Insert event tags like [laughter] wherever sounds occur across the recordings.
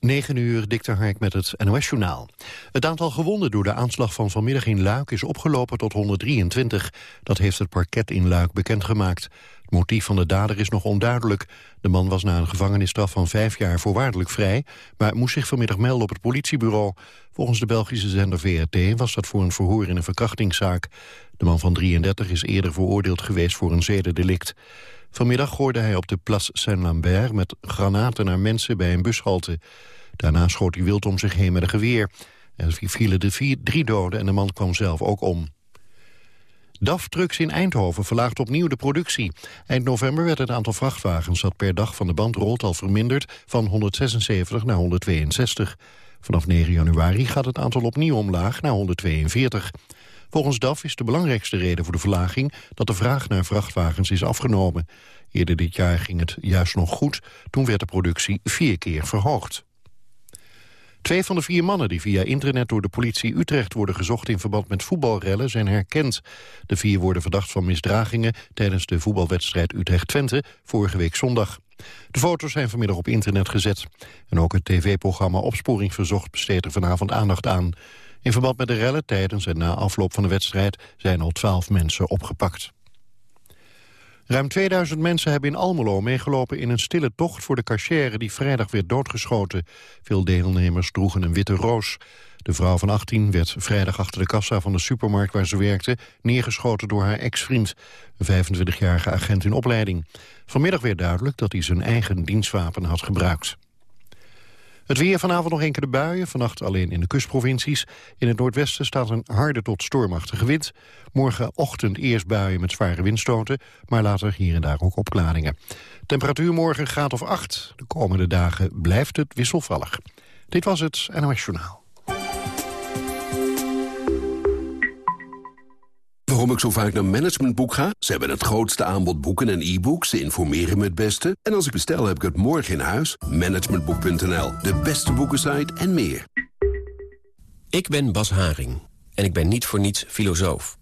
9 uur, Dikter Hark met het NOS-journaal. Het aantal gewonden door de aanslag van vanmiddag in Luik is opgelopen tot 123. Dat heeft het parket in Luik bekendgemaakt. Het motief van de dader is nog onduidelijk. De man was na een gevangenisstraf van vijf jaar voorwaardelijk vrij... maar moest zich vanmiddag melden op het politiebureau. Volgens de Belgische zender VRT was dat voor een verhoor in een verkrachtingszaak. De man van 33 is eerder veroordeeld geweest voor een zedendelict. Vanmiddag gooide hij op de Place Saint-Lambert met granaten naar mensen bij een bushalte. Daarna schoot hij wild om zich heen met een geweer. Er vielen de vier, drie doden en de man kwam zelf ook om. DAF Trucks in Eindhoven verlaagt opnieuw de productie. Eind november werd het aantal vrachtwagens dat per dag van de band rolt al verminderd van 176 naar 162. Vanaf 9 januari gaat het aantal opnieuw omlaag naar 142. Volgens DAF is de belangrijkste reden voor de verlaging dat de vraag naar vrachtwagens is afgenomen. Eerder dit jaar ging het juist nog goed, toen werd de productie vier keer verhoogd. Twee van de vier mannen die via internet door de politie Utrecht worden gezocht in verband met voetbalrellen zijn herkend. De vier worden verdacht van misdragingen tijdens de voetbalwedstrijd Utrecht-Twente vorige week zondag. De foto's zijn vanmiddag op internet gezet. En ook het tv-programma Opsporing Verzocht besteedt er vanavond aandacht aan. In verband met de rellen tijdens en na afloop van de wedstrijd zijn al twaalf mensen opgepakt. Ruim 2000 mensen hebben in Almelo meegelopen in een stille tocht voor de cachère die vrijdag werd doodgeschoten. Veel deelnemers droegen een witte roos. De vrouw van 18 werd vrijdag achter de kassa van de supermarkt waar ze werkte neergeschoten door haar ex-vriend, een 25-jarige agent in opleiding. Vanmiddag werd duidelijk dat hij zijn eigen dienstwapen had gebruikt. Het weer vanavond nog enkele buien, vannacht alleen in de kustprovincies. In het noordwesten staat een harde tot stormachtige wind. Morgenochtend eerst buien met zware windstoten, maar later hier en daar ook opklaringen. Temperatuur morgen graad of 8. De komende dagen blijft het wisselvallig. Dit was het NOS Journaal. Waarom ik zo vaak naar Managementboek ga? Ze hebben het grootste aanbod boeken en e-books. Ze informeren me het beste. En als ik bestel, heb ik het morgen in huis. Managementboek.nl, de beste boekensite en meer. Ik ben Bas Haring. En ik ben niet voor niets filosoof.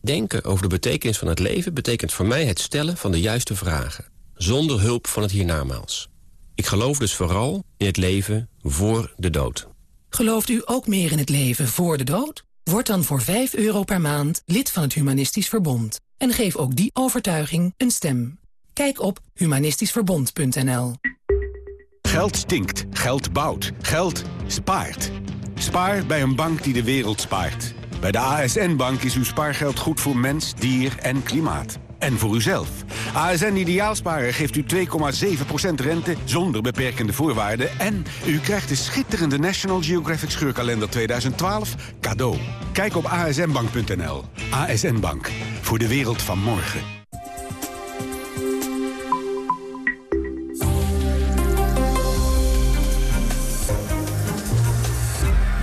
Denken over de betekenis van het leven betekent voor mij het stellen van de juiste vragen. Zonder hulp van het hiernamaals. Ik geloof dus vooral in het leven voor de dood. Gelooft u ook meer in het leven voor de dood? Word dan voor 5 euro per maand lid van het Humanistisch Verbond. En geef ook die overtuiging een stem. Kijk op humanistischverbond.nl Geld stinkt, geld bouwt, geld spaart. Spaar bij een bank die de wereld spaart. Bij de ASN-bank is uw spaargeld goed voor mens, dier en klimaat. En voor uzelf. ASN Ideaalsparen geeft u 2,7% rente zonder beperkende voorwaarden. En u krijgt de schitterende National Geographic Scheurkalender 2012 cadeau. Kijk op asnbank.nl. ASN Bank. Voor de wereld van morgen.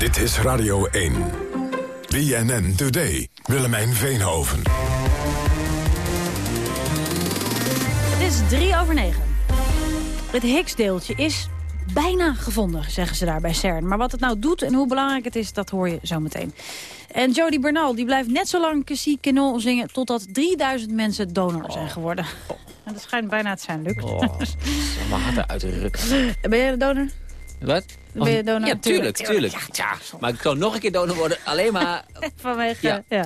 Dit is Radio 1. BNN Today. Willemijn Veenhoven. Is drie over negen. Het Higgs-deeltje is bijna gevonden, zeggen ze daar bij CERN. Maar wat het nou doet en hoe belangrijk het is, dat hoor je zo meteen. En Jody Bernal die blijft net zo lang Cassie Canon zingen... totdat 3000 mensen donor zijn geworden. En dat schijnt bijna te zijn, Luc. Oh, mijn hart uit de ruk. Ben jij de donor? Wat? Ben je donor? Ja, tuurlijk, tuurlijk. Ja, maar ik kan nog een keer donor worden, alleen maar... [laughs] Vanwege, Ja. ja.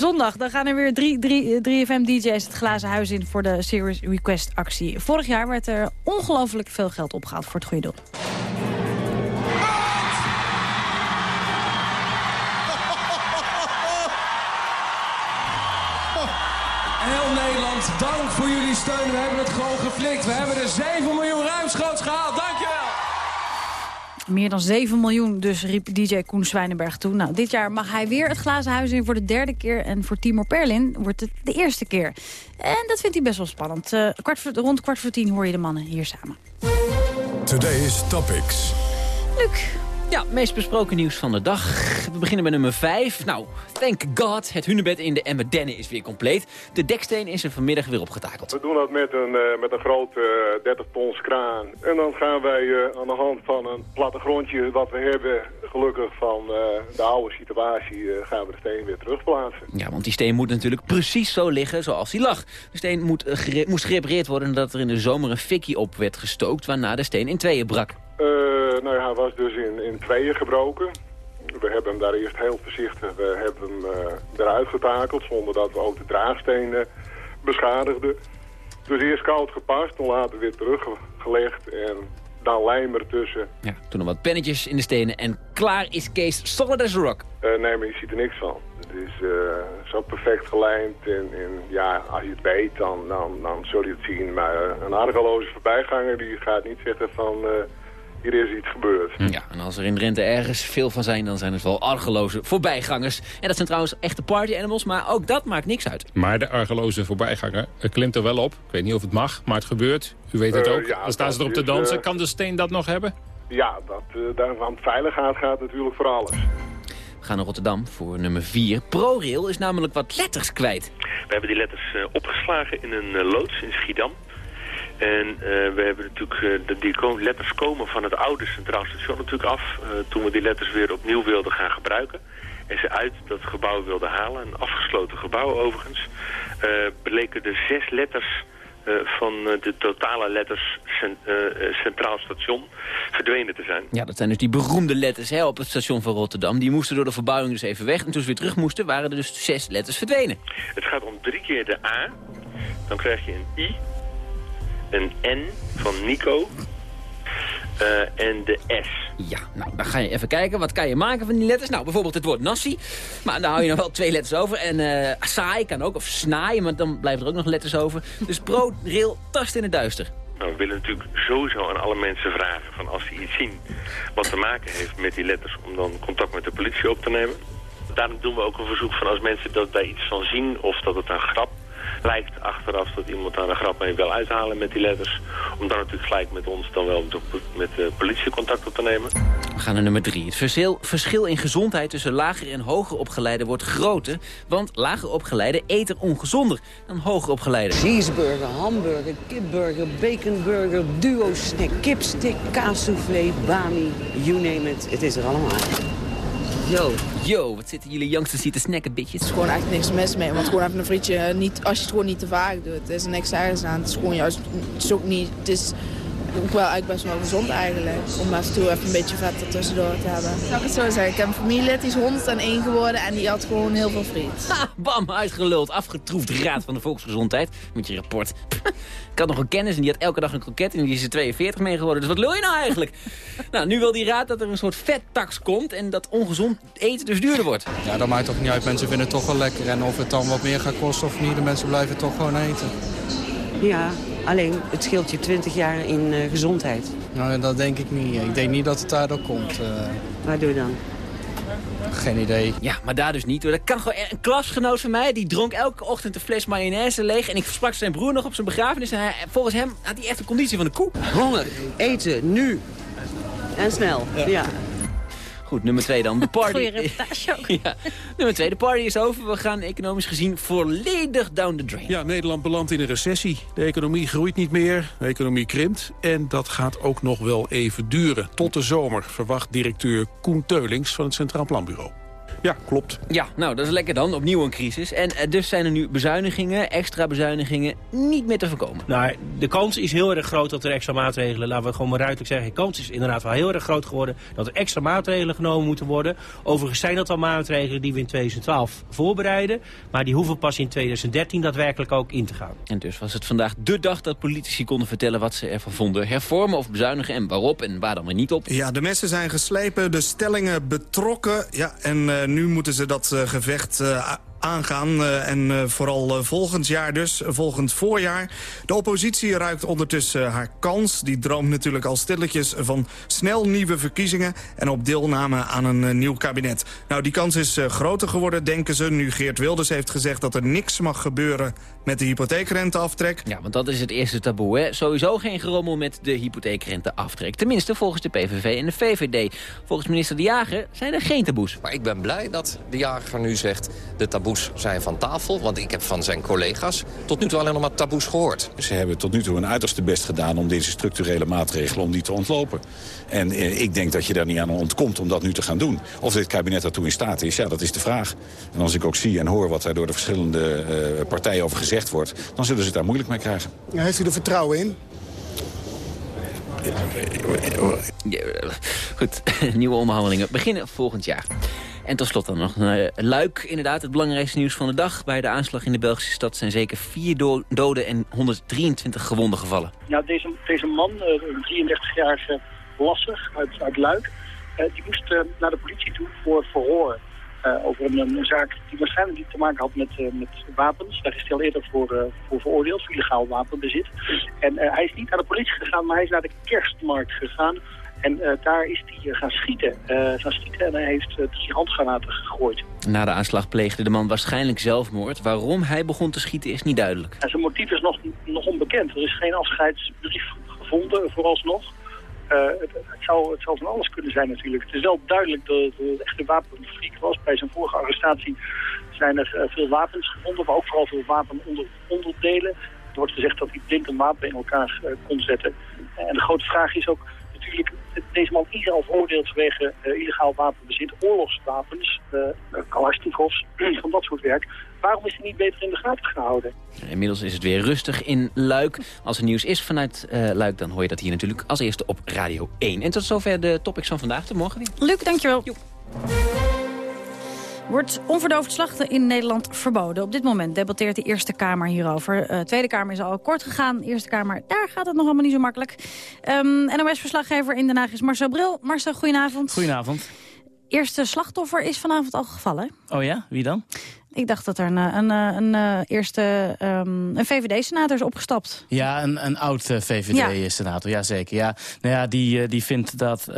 Zondag, dan gaan er weer drie, drie, 3FM-dj's het glazen huis in voor de Serious Request actie. Vorig jaar werd er ongelooflijk veel geld opgehaald voor het goede doel. Heel Nederland, dank voor jullie steun. We hebben het gewoon geflikt. We hebben er 7 miljoen ruimschoots gehaald. Meer dan 7 miljoen dus, riep DJ Koen Zwijnenberg toen. Nou, dit jaar mag hij weer het glazen huis in voor de derde keer. En voor Timor Perlin wordt het de eerste keer. En dat vindt hij best wel spannend. Eh, kwart voor, rond kwart voor tien hoor je de mannen hier samen. Today's Topics. Luc, Ja, meest besproken nieuws van de dag. We beginnen met nummer 5. Nou, thank god, het hunebed in de Emmerdenne is weer compleet. De deksteen is er vanmiddag weer opgetakeld. We doen dat met een, eh, met een grote eh, 30 tons kraan. En dan gaan wij eh, aan de hand van een plattegrondje wat we hebben, gelukkig van de oude situatie, gaan we de steen weer terugplaatsen. Ja, want die steen moet natuurlijk precies zo liggen zoals die lag. De steen moet, gere- moest gerepareerd worden nadat er in de zomer een fikkie op werd gestookt... waarna de steen in tweeën brak. Eh, nou ja, hij was dus in, in tweeën gebroken. We hebben hem daar eerst heel voorzichtig uh, hebben hem, uh, eruit getakeld... zonder dat we ook de draagstenen beschadigden. Dus eerst koud gepast, dan later weer teruggelegd en dan lijm ertussen. Ja, toen nog wat pennetjes in de stenen en klaar is Kees solid as rock. Uh, nee, maar je ziet er niks van. Het is uh, zo perfect gelijmd en, en, ja, als je het weet, dan, dan, dan zul je het zien. Maar uh, een argeloze voorbijganger die gaat niet zeggen van hier is iets gebeurd. Ja, en als er in Drenthe ergens veel van zijn, dan zijn het wel argeloze voorbijgangers. En dat zijn trouwens echte party animals, maar ook dat maakt niks uit. Maar de argeloze voorbijganger klimt er wel op. Ik weet niet of het mag, maar het gebeurt. U weet het Uh, ook. ja, dan staan ze erop te dansen. eh, Kan de steen dat nog hebben? Ja, dat, uh, daar, want veiligheid gaat natuurlijk voor alles. We gaan naar Rotterdam voor nummer 4. ProRail is namelijk wat letters kwijt. We hebben die letters uh, opgeslagen in een uh, loods in Schiedam. En uh, we hebben natuurlijk, uh, de, die letters komen van het oude Centraal Station natuurlijk af. Uh, toen we die letters weer opnieuw wilden gaan gebruiken. En ze uit dat gebouw wilden halen, een afgesloten gebouw overigens. bleken er zes letters van de totale letters cent, Centraal Station verdwenen te zijn. Ja, dat zijn dus die beroemde letters hè, op het station van Rotterdam. Die moesten door de verbouwing dus even weg. En toen ze weer terug moesten, waren er dus zes letters verdwenen. Het gaat om drie keer de A. Dan krijg je een I een N van Nico uh, en de S. Ja, nou, dan ga je even kijken. Wat kan je maken van die letters? Nou, bijvoorbeeld het woord nasi. Maar dan hou je nog wel twee letters over. En uh, saai kan ook, of snaai, maar dan blijven er ook nog letters over. Dus pro, rail, tast in het duister. Nou, we willen natuurlijk sowieso aan alle mensen vragen... van als ze iets zien wat te maken heeft met die letters... om dan contact met de politie op te nemen. Daarom doen we ook een verzoek van als mensen dat daar iets van zien... of dat het een grap lijkt achteraf dat iemand daar een grap mee wil uithalen met die letters. Om dan natuurlijk gelijk met ons dan wel met de politie contact op te nemen. We gaan naar nummer drie. Het verschil, verschil in gezondheid tussen lager en hoger opgeleiden wordt groter. Want lager opgeleiden eten ongezonder dan hoger opgeleiden. Cheeseburger, hamburger, kipburger, baconburger, duo snack, kipstick, kaassoufflé, bami, you name it. Het is er allemaal. Yo. Yo, wat zitten jullie youngsters hier te snacken, bitches? Er is gewoon echt niks mis mee, want gewoon even een frietje, niet, als je het gewoon niet te vaak doet. Er is niks ergens aan. Het is gewoon juist, het is ook niet, het is ook wel eigenlijk best wel gezond eigenlijk. Om af en toe even een beetje vet ertussendoor te hebben. Zou ik het zo zeggen, ik heb een familielid, die is 101 geworden en die had gewoon heel veel friet. Ha, bam, uitgeluld, afgetroefd raad van de volksgezondheid. Met je rapport. ik had nog een kennis en die had elke dag een kroket en die is er 42 mee geworden. Dus wat wil je nou eigenlijk? [laughs] nou, nu wil die raad dat er een soort vettax komt en dat ongezond eten dus duurder wordt. Ja, dat maakt toch niet uit. Mensen vinden het toch wel lekker. En of het dan wat meer gaat kosten of niet, de mensen blijven toch gewoon eten. Ja, alleen het scheelt je 20 jaar in uh, gezondheid. Nou, dat denk ik niet. Ik denk niet dat het daardoor komt. Uh... Waardoor dan? Geen idee. Ja, maar daar dus niet. Hoor. Dat kan gewoon een klasgenoot van mij, die dronk elke ochtend een fles mayonaise leeg. En ik sprak zijn broer nog op zijn begrafenis. En hij, volgens hem had hij echt de conditie van de koe. Honger, eten, nu. En snel, ja. ja. Goed, nummer twee dan. De [laughs] party. Goeie reportage ook. [laughs] ja. Nummer twee, de party is over. We gaan economisch gezien volledig down the drain. Ja, Nederland belandt in een recessie. De economie groeit niet meer, de economie krimpt. En dat gaat ook nog wel even duren. Tot de zomer, verwacht directeur Koen Teulings van het Centraal Planbureau. Ja, klopt. Ja, nou, dat is lekker dan. Opnieuw een crisis. En uh, dus zijn er nu bezuinigingen, extra bezuinigingen, niet meer te voorkomen. Nou, de kans is heel erg groot dat er extra maatregelen, laten we gewoon maar ruidelijk zeggen, de kans is inderdaad wel heel erg groot geworden dat er extra maatregelen genomen moeten worden. Overigens zijn dat al maatregelen die we in 2012 voorbereiden, maar die hoeven pas in 2013 daadwerkelijk ook in te gaan. En dus was het vandaag de dag dat politici konden vertellen wat ze ervan vonden. Hervormen of bezuinigen en waarop en waar dan maar niet op. Ja, de messen zijn geslepen, de stellingen betrokken. Ja, en uh, nu moeten ze dat uh, gevecht uh, aangaan. Uh, en uh, vooral uh, volgend jaar dus, volgend voorjaar. De oppositie ruikt ondertussen haar kans. Die droomt natuurlijk al stilletjes van snel nieuwe verkiezingen... en op deelname aan een nieuw kabinet. Nou, die kans is groter geworden, denken ze... nu Geert Wilders heeft gezegd dat er niks mag gebeuren... met de hypotheekrenteaftrek. Ja, want dat is het eerste taboe, hè? Sowieso geen gerommel met de hypotheekrenteaftrek. Tenminste, volgens de PVV en de VVD. Volgens minister De Jager zijn er geen taboes. Maar ik ben blij dat De Jager nu zegt... de taboes zijn van tafel. Want ik heb van zijn collega's tot nu toe alleen nog maar taboes gehoord. Ze hebben tot nu toe een uiterste best gedaan om deze structurele maatregelen om die te ontlopen. En eh, ik denk dat je daar niet aan ontkomt om dat nu te gaan doen. Of dit kabinet daartoe in staat is, ja, dat is de vraag. En als ik ook zie en hoor wat daar door de verschillende uh, partijen over gezegd wordt... dan zullen ze het daar moeilijk mee krijgen. Ja, heeft u er vertrouwen in? Goed, [laughs] nieuwe onderhandelingen beginnen volgend jaar. En tot slot dan nog een uh, Luik, inderdaad het belangrijkste nieuws van de dag. Bij de aanslag in de Belgische stad zijn zeker vier do doden en 123 gewonden gevallen. Ja, deze, deze man, uh, een 33-jarige lasser uit, uit Luik, uh, die moest naar de politie toe voor verhoor. over een, een, zaak die waarschijnlijk niet te maken had met, met wapens. Daar is hij al eerder voor, voor veroordeeld, voor illegaal wapenbezit. En hij is niet naar de politie gegaan, maar hij is naar de kerstmarkt gegaan en uh, daar is hij gaan schieten. Uh, gaan schieten en hij heeft uh, drie handgranaten gegooid. Na de aanslag pleegde de man waarschijnlijk zelfmoord. Waarom hij begon te schieten is niet duidelijk. En zijn motief is nog, nog onbekend. Er is geen afscheidsbrief gevonden vooralsnog. Het, het, zou, het zou van alles kunnen zijn natuurlijk. Het is wel duidelijk dat het een echte wapenfreak was. Bij zijn vorige arrestatie zijn er veel wapens gevonden, maar ook vooral veel wapenonderdelen. Er wordt gezegd dat hij blind een wapen in elkaar kon zetten. En de grote vraag is ook natuurlijk, deze man is al veroordeeld vanwege uh, illegaal wapenbezit, oorlogswapens, uh, Kalashnikovs, [clears throat] van dat soort werk. Waarom is hij niet beter in de gaten gehouden? Inmiddels is het weer rustig in Luik. Als er nieuws is vanuit uh, Luik, dan hoor je dat hier natuurlijk als eerste op Radio 1. En tot zover de topics van vandaag. Tot morgen weer. Luc, dankjewel. Jo. Wordt onverdoofd slachten in Nederland verboden. Op dit moment debatteert de Eerste Kamer hierover. De uh, Tweede Kamer is al kort gegaan. Eerste Kamer, daar gaat het nog allemaal niet zo makkelijk. Um, NOS-verslaggever in Den Haag is Marcel Bril. Marcel, goedenavond. Goedenavond. Eerste slachtoffer is vanavond al gevallen. Oh ja? Wie dan? Ik dacht dat er een, een, een, een eerste um, een VVD-senator is opgestapt. Ja, een, een oud VVD-senator, ja. jazeker. Ja, nou ja, die, die vindt dat uh,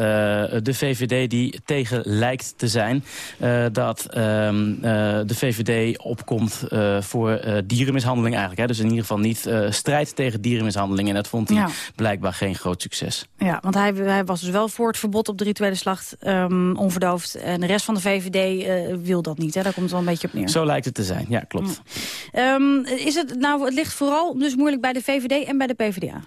de VVD die tegen lijkt te zijn... Uh, dat um, uh, de VVD opkomt voor dierenmishandeling eigenlijk. Hè. Dus in ieder geval niet strijd tegen dierenmishandeling. En dat vond hij ja. blijkbaar geen groot succes. Ja, want hij, hij was dus wel voor het verbod op de rituele slacht um, onverdoofd. En de rest van de VVD wil dat niet. Hè. Daar komt het wel een beetje op neer. Zo lijkt het te zijn, ja, klopt. Um, is het, nou, het ligt vooral dus moeilijk bij de VVD en bij de PvdA.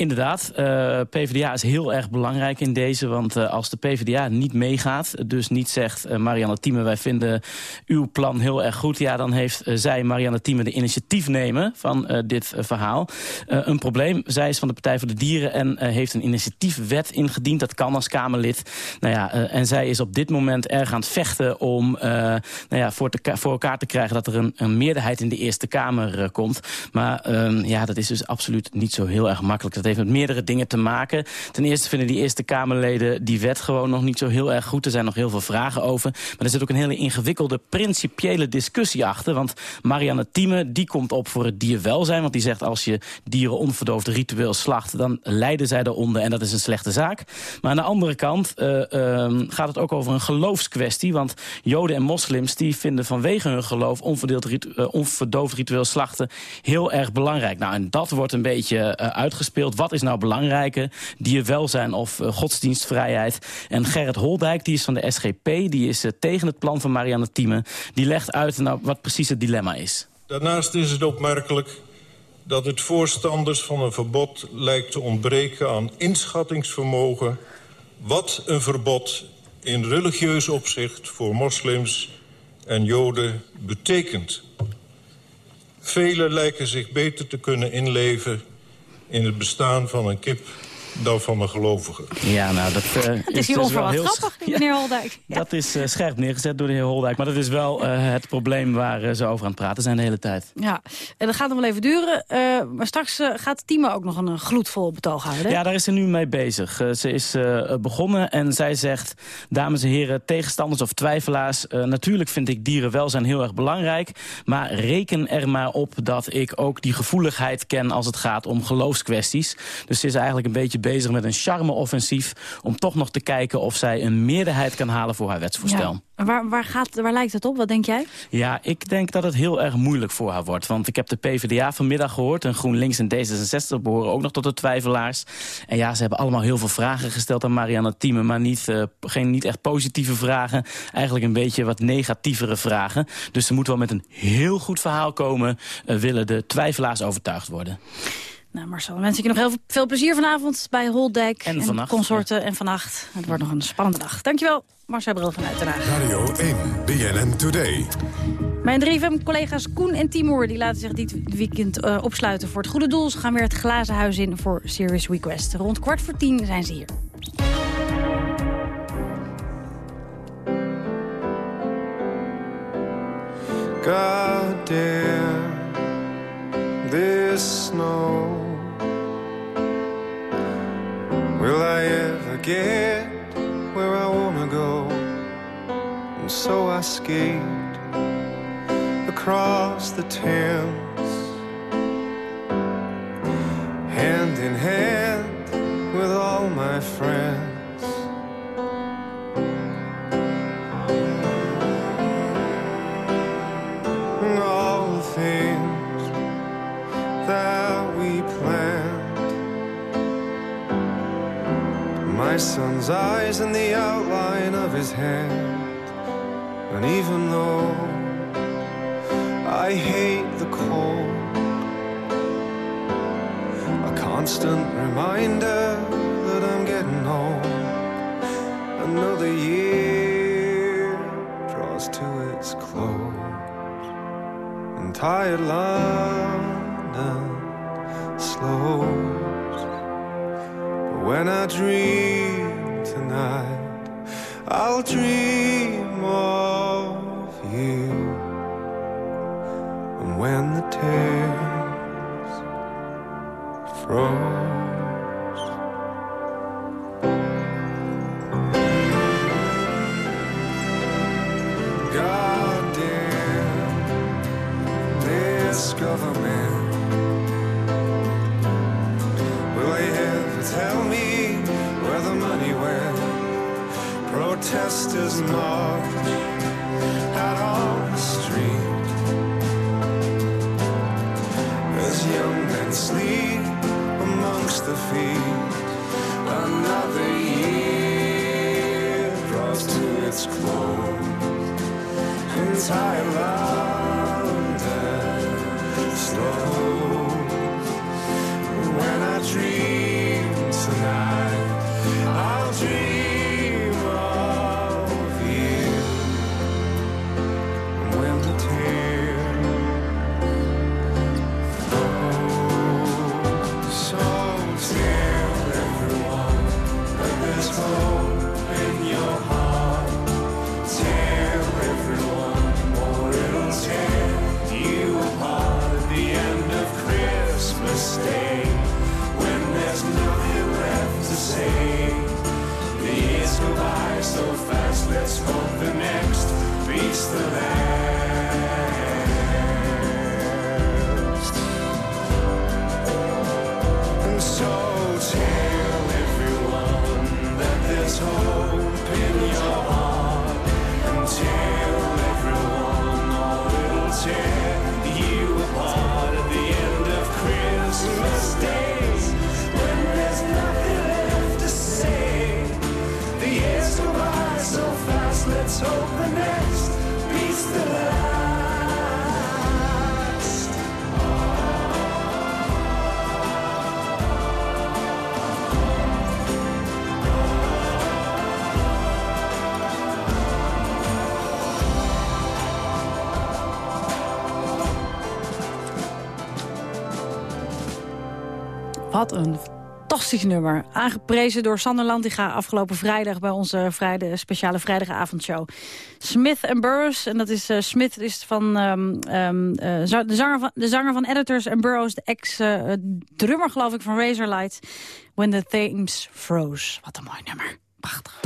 Inderdaad, uh, PvdA is heel erg belangrijk in deze. Want uh, als de PvdA niet meegaat, dus niet zegt... Uh, Marianne Thieme, wij vinden uw plan heel erg goed... ja, dan heeft zij, Marianne Thieme, de initiatief nemen van dit verhaal. een probleem, zij is van de Partij voor de Dieren... en heeft een initiatiefwet ingediend, dat kan als Kamerlid. Nou ja, en zij is op dit moment erg aan het vechten... om nou ja, voor, te, voor, elkaar te krijgen dat er een, een meerderheid in de Eerste Kamer komt. Maar ehm, ja, dat is dus absoluut niet zo heel erg makkelijk. Dat heeft met meerdere dingen te maken. Ten eerste vinden die Eerste Kamerleden die wet gewoon nog niet zo heel erg goed. Er zijn nog heel veel vragen over. Maar er zit ook een hele ingewikkelde principiële discussie achter. Want Marianne Thieme, die komt op voor het dierwelzijn. Want die zegt als je dieren onverdoofd ritueel slacht... dan lijden zij eronder en dat is een slechte zaak. Maar aan de andere kant uh, uh, gaat het ook over een geloofskwestie. Want joden en moslims die vinden vanwege hun geloof... Ritu uh, onverdoofd ritueel slachten heel erg belangrijk. Nou, en dat wordt een beetje uitgespeeld. Wat is nou belangrijker? Dierwelzijn of uh, godsdienstvrijheid? En Gerrit Holdijk, die is van de SGP, die is uh, tegen het plan van Marianne Thieme. Die legt uit nou, wat precies het dilemma is. Daarnaast is het opmerkelijk dat het voorstanders van een verbod lijkt te ontbreken aan inschattingsvermogen... wat een verbod in religieus opzicht voor moslims en joden betekent. Velen lijken zich beter te kunnen inleven in het bestaan van een kip dan van een gelovige. Ja, nou, dat uh, het is hier dus wel heel grappig, [laughs] meneer Holdijk. Ja. Dat is uh, scherp neergezet door de heer Holdijk. Maar dat is wel uh, het probleem waar ze over aan het praten zijn de hele tijd. Ja, en dat gaat nog wel even duren. maar straks gaat Timo ook nog een gloedvol betoog houden. Ja, daar is ze nu mee bezig. ze is begonnen en zij zegt... dames en heren, tegenstanders of twijfelaars... natuurlijk vind ik dierenwelzijn heel erg belangrijk... maar reken er maar op dat ik ook die gevoeligheid ken... als het gaat om geloofskwesties. Dus ze is eigenlijk een beetje bezig met een charme-offensief... om toch nog te kijken of zij een meerderheid kan halen voor haar wetsvoorstel. Ja. Waar, waar, gaat, waar lijkt het op? Wat denk jij? Ja, ik denk dat het heel erg moeilijk voor haar wordt. Want ik heb de PvdA vanmiddag gehoord... en GroenLinks en D66 behoren ook nog tot de twijfelaars. En ja, ze hebben allemaal heel veel vragen gesteld aan Marianne Thieme... maar niet, uh, geen, niet echt positieve vragen. Eigenlijk een beetje wat negatievere vragen. Dus ze moet wel met een heel goed verhaal komen... Uh, willen de twijfelaars overtuigd worden. Nou Marcel, dan wens ik je nog heel veel plezier vanavond bij Holdijk en, en consorten ja. en vannacht. Het wordt nog een spannende dag. Dankjewel, Marcel Bril vanuit Den Haag. Radio 1, BNN Today. Mijn 3FM-collega's Koen en Timur die laten zich dit weekend uh, opsluiten voor het goede doel. Ze gaan weer het glazen huis in voor Serious Request. Rond kwart voor tien zijn ze hier. God damn skate across the Thames Hand in hand with all my friends. All the things that we planned. My son's eyes and the outline of his hand And even though I hate the cold A constant reminder that I'm getting old. Another year draws to its close. And tired London and sleep amongst the fields. Another year draws to its close. Entire round and slow. Nummer. Aangeprezen door Sander Lantiga afgelopen vrijdag... bij onze speciale vrijdagavondshow. Smith and Burroughs. En dat is eh, Smith is van, ehm, ehm, eh, de, zanger van de zanger van Editors. En Burroughs, de ex-drummer geloof ik van Razorlight. When the Thames Froze. Wat een mooi nummer. Prachtig.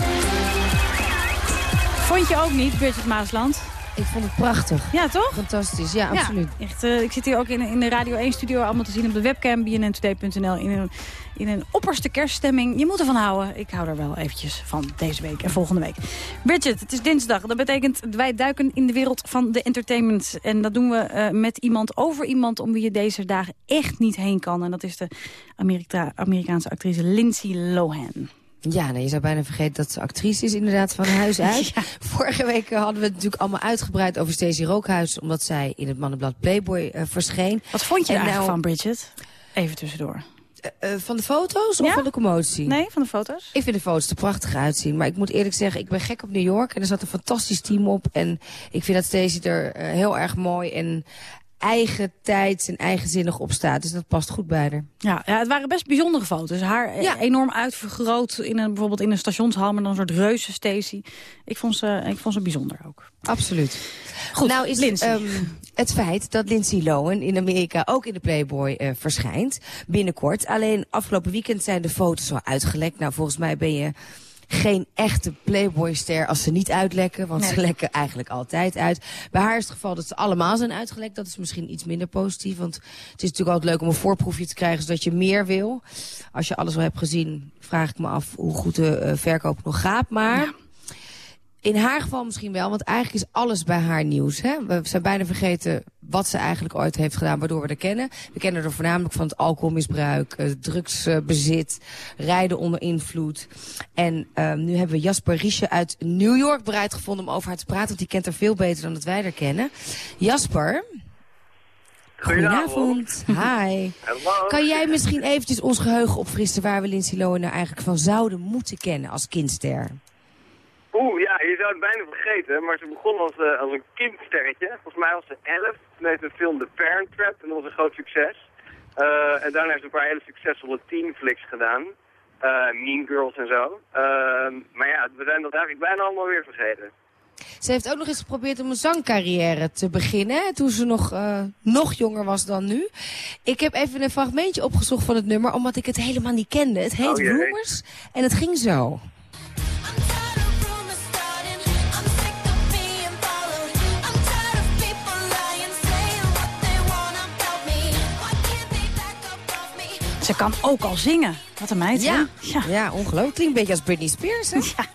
Vond je ook niet, Bridget Maasland? Ik vond het prachtig. Ja, toch? Fantastisch, ja, absoluut. echt, eh, ik zit hier ook in, in de Radio 1-studio allemaal te zien op de webcam, bnn2.nl, in een, in een opperste kerststemming. Je moet ervan houden. Ik hou er wel eventjes van deze week en volgende week. Bridget, het is dinsdag. Dat betekent wij duiken in de wereld van de entertainment. En dat doen we eh, met iemand over iemand om wie je deze dagen echt niet heen kan. En dat is de Amerika Amerikaanse actrice Lindsay Lohan. Ja, nee, je zou bijna vergeten dat ze actrice is inderdaad van huis [laughs] uit. Vorige week hadden we het natuurlijk allemaal uitgebreid over Stacey Rookhuis... omdat zij in het mannenblad Playboy eh, verscheen. Wat vond je En nou- van, Bridget? Even tussendoor. Eh, eh, van de foto's of Ja? van de commotie? Nee, van de foto's. Ik vind de foto's er prachtig uitzien. Maar ik moet eerlijk zeggen, ik ben gek op New York. En er zat een fantastisch team op. En ik vind dat Stacey er heel erg mooi en eigen tijds en eigenzinnig op staat. Dus dat past goed bij haar. Ja, ja, het waren best bijzondere foto's. Haar Ja. enorm uitvergroot in een, bijvoorbeeld in een stationshal... met dan een soort reuze Stacy. Ik vond ze, ik vond ze bijzonder ook. Absoluut. Goed, nou is ehm, het feit dat Lindsay Lohan in Amerika ook in de Playboy eh, verschijnt. Binnenkort. Alleen afgelopen weekend zijn de foto's al uitgelekt. Nou, volgens mij ben je geen echte Playboy-ster als ze niet uitlekken. Want ze lekken eigenlijk altijd uit. Bij haar is het geval dat ze allemaal zijn uitgelekt. Dat is misschien iets minder positief. Want het is natuurlijk altijd leuk om een voorproefje te krijgen... zodat je meer wil. Als je alles al hebt gezien, vraag ik me af hoe goed de eh, verkoop nog gaat. Maar... In haar geval misschien wel, want eigenlijk is alles bij haar nieuws. Hè? We zijn bijna vergeten wat ze eigenlijk ooit heeft gedaan, waardoor we haar kennen. We kennen haar voornamelijk van het alcoholmisbruik, eh, drugsbezit, rijden onder invloed. En ehm, nu hebben we Jasper Riesje uit New York bereid gevonden om over haar te praten, want die kent haar veel beter dan dat wij haar kennen. Jasper, goedenavond. Hi. Hallo. Kan jij misschien eventjes ons geheugen opfrissen waar we Lindsay Lohan nou eigenlijk van zouden moeten kennen als kindster? Oeh, ja, je zou het bijna vergeten, maar ze begon als, eh, als een kindsterretje. Volgens mij was ze 11. Toen heeft ze de film The Parent Trap en dat was een groot succes. Eh, en daarna heeft ze een paar hele succesvolle teenflicks gedaan. Eh, mean Girls en zo. Eh, maar ja, we zijn dat eigenlijk bijna allemaal weer vergeten. Ze heeft ook nog eens geprobeerd om een zangcarrière te beginnen. Toen ze nog, nog jonger was dan nu. Ik heb even een fragmentje opgezocht van het nummer. Omdat ik het helemaal niet kende. Het heet Oh. Rumors. En het ging zo. Ze kan ook al zingen. Wat een meid, Ja. hè? Ja, ongelooflijk. Klinkt een beetje als Britney Spears, hè? Ja,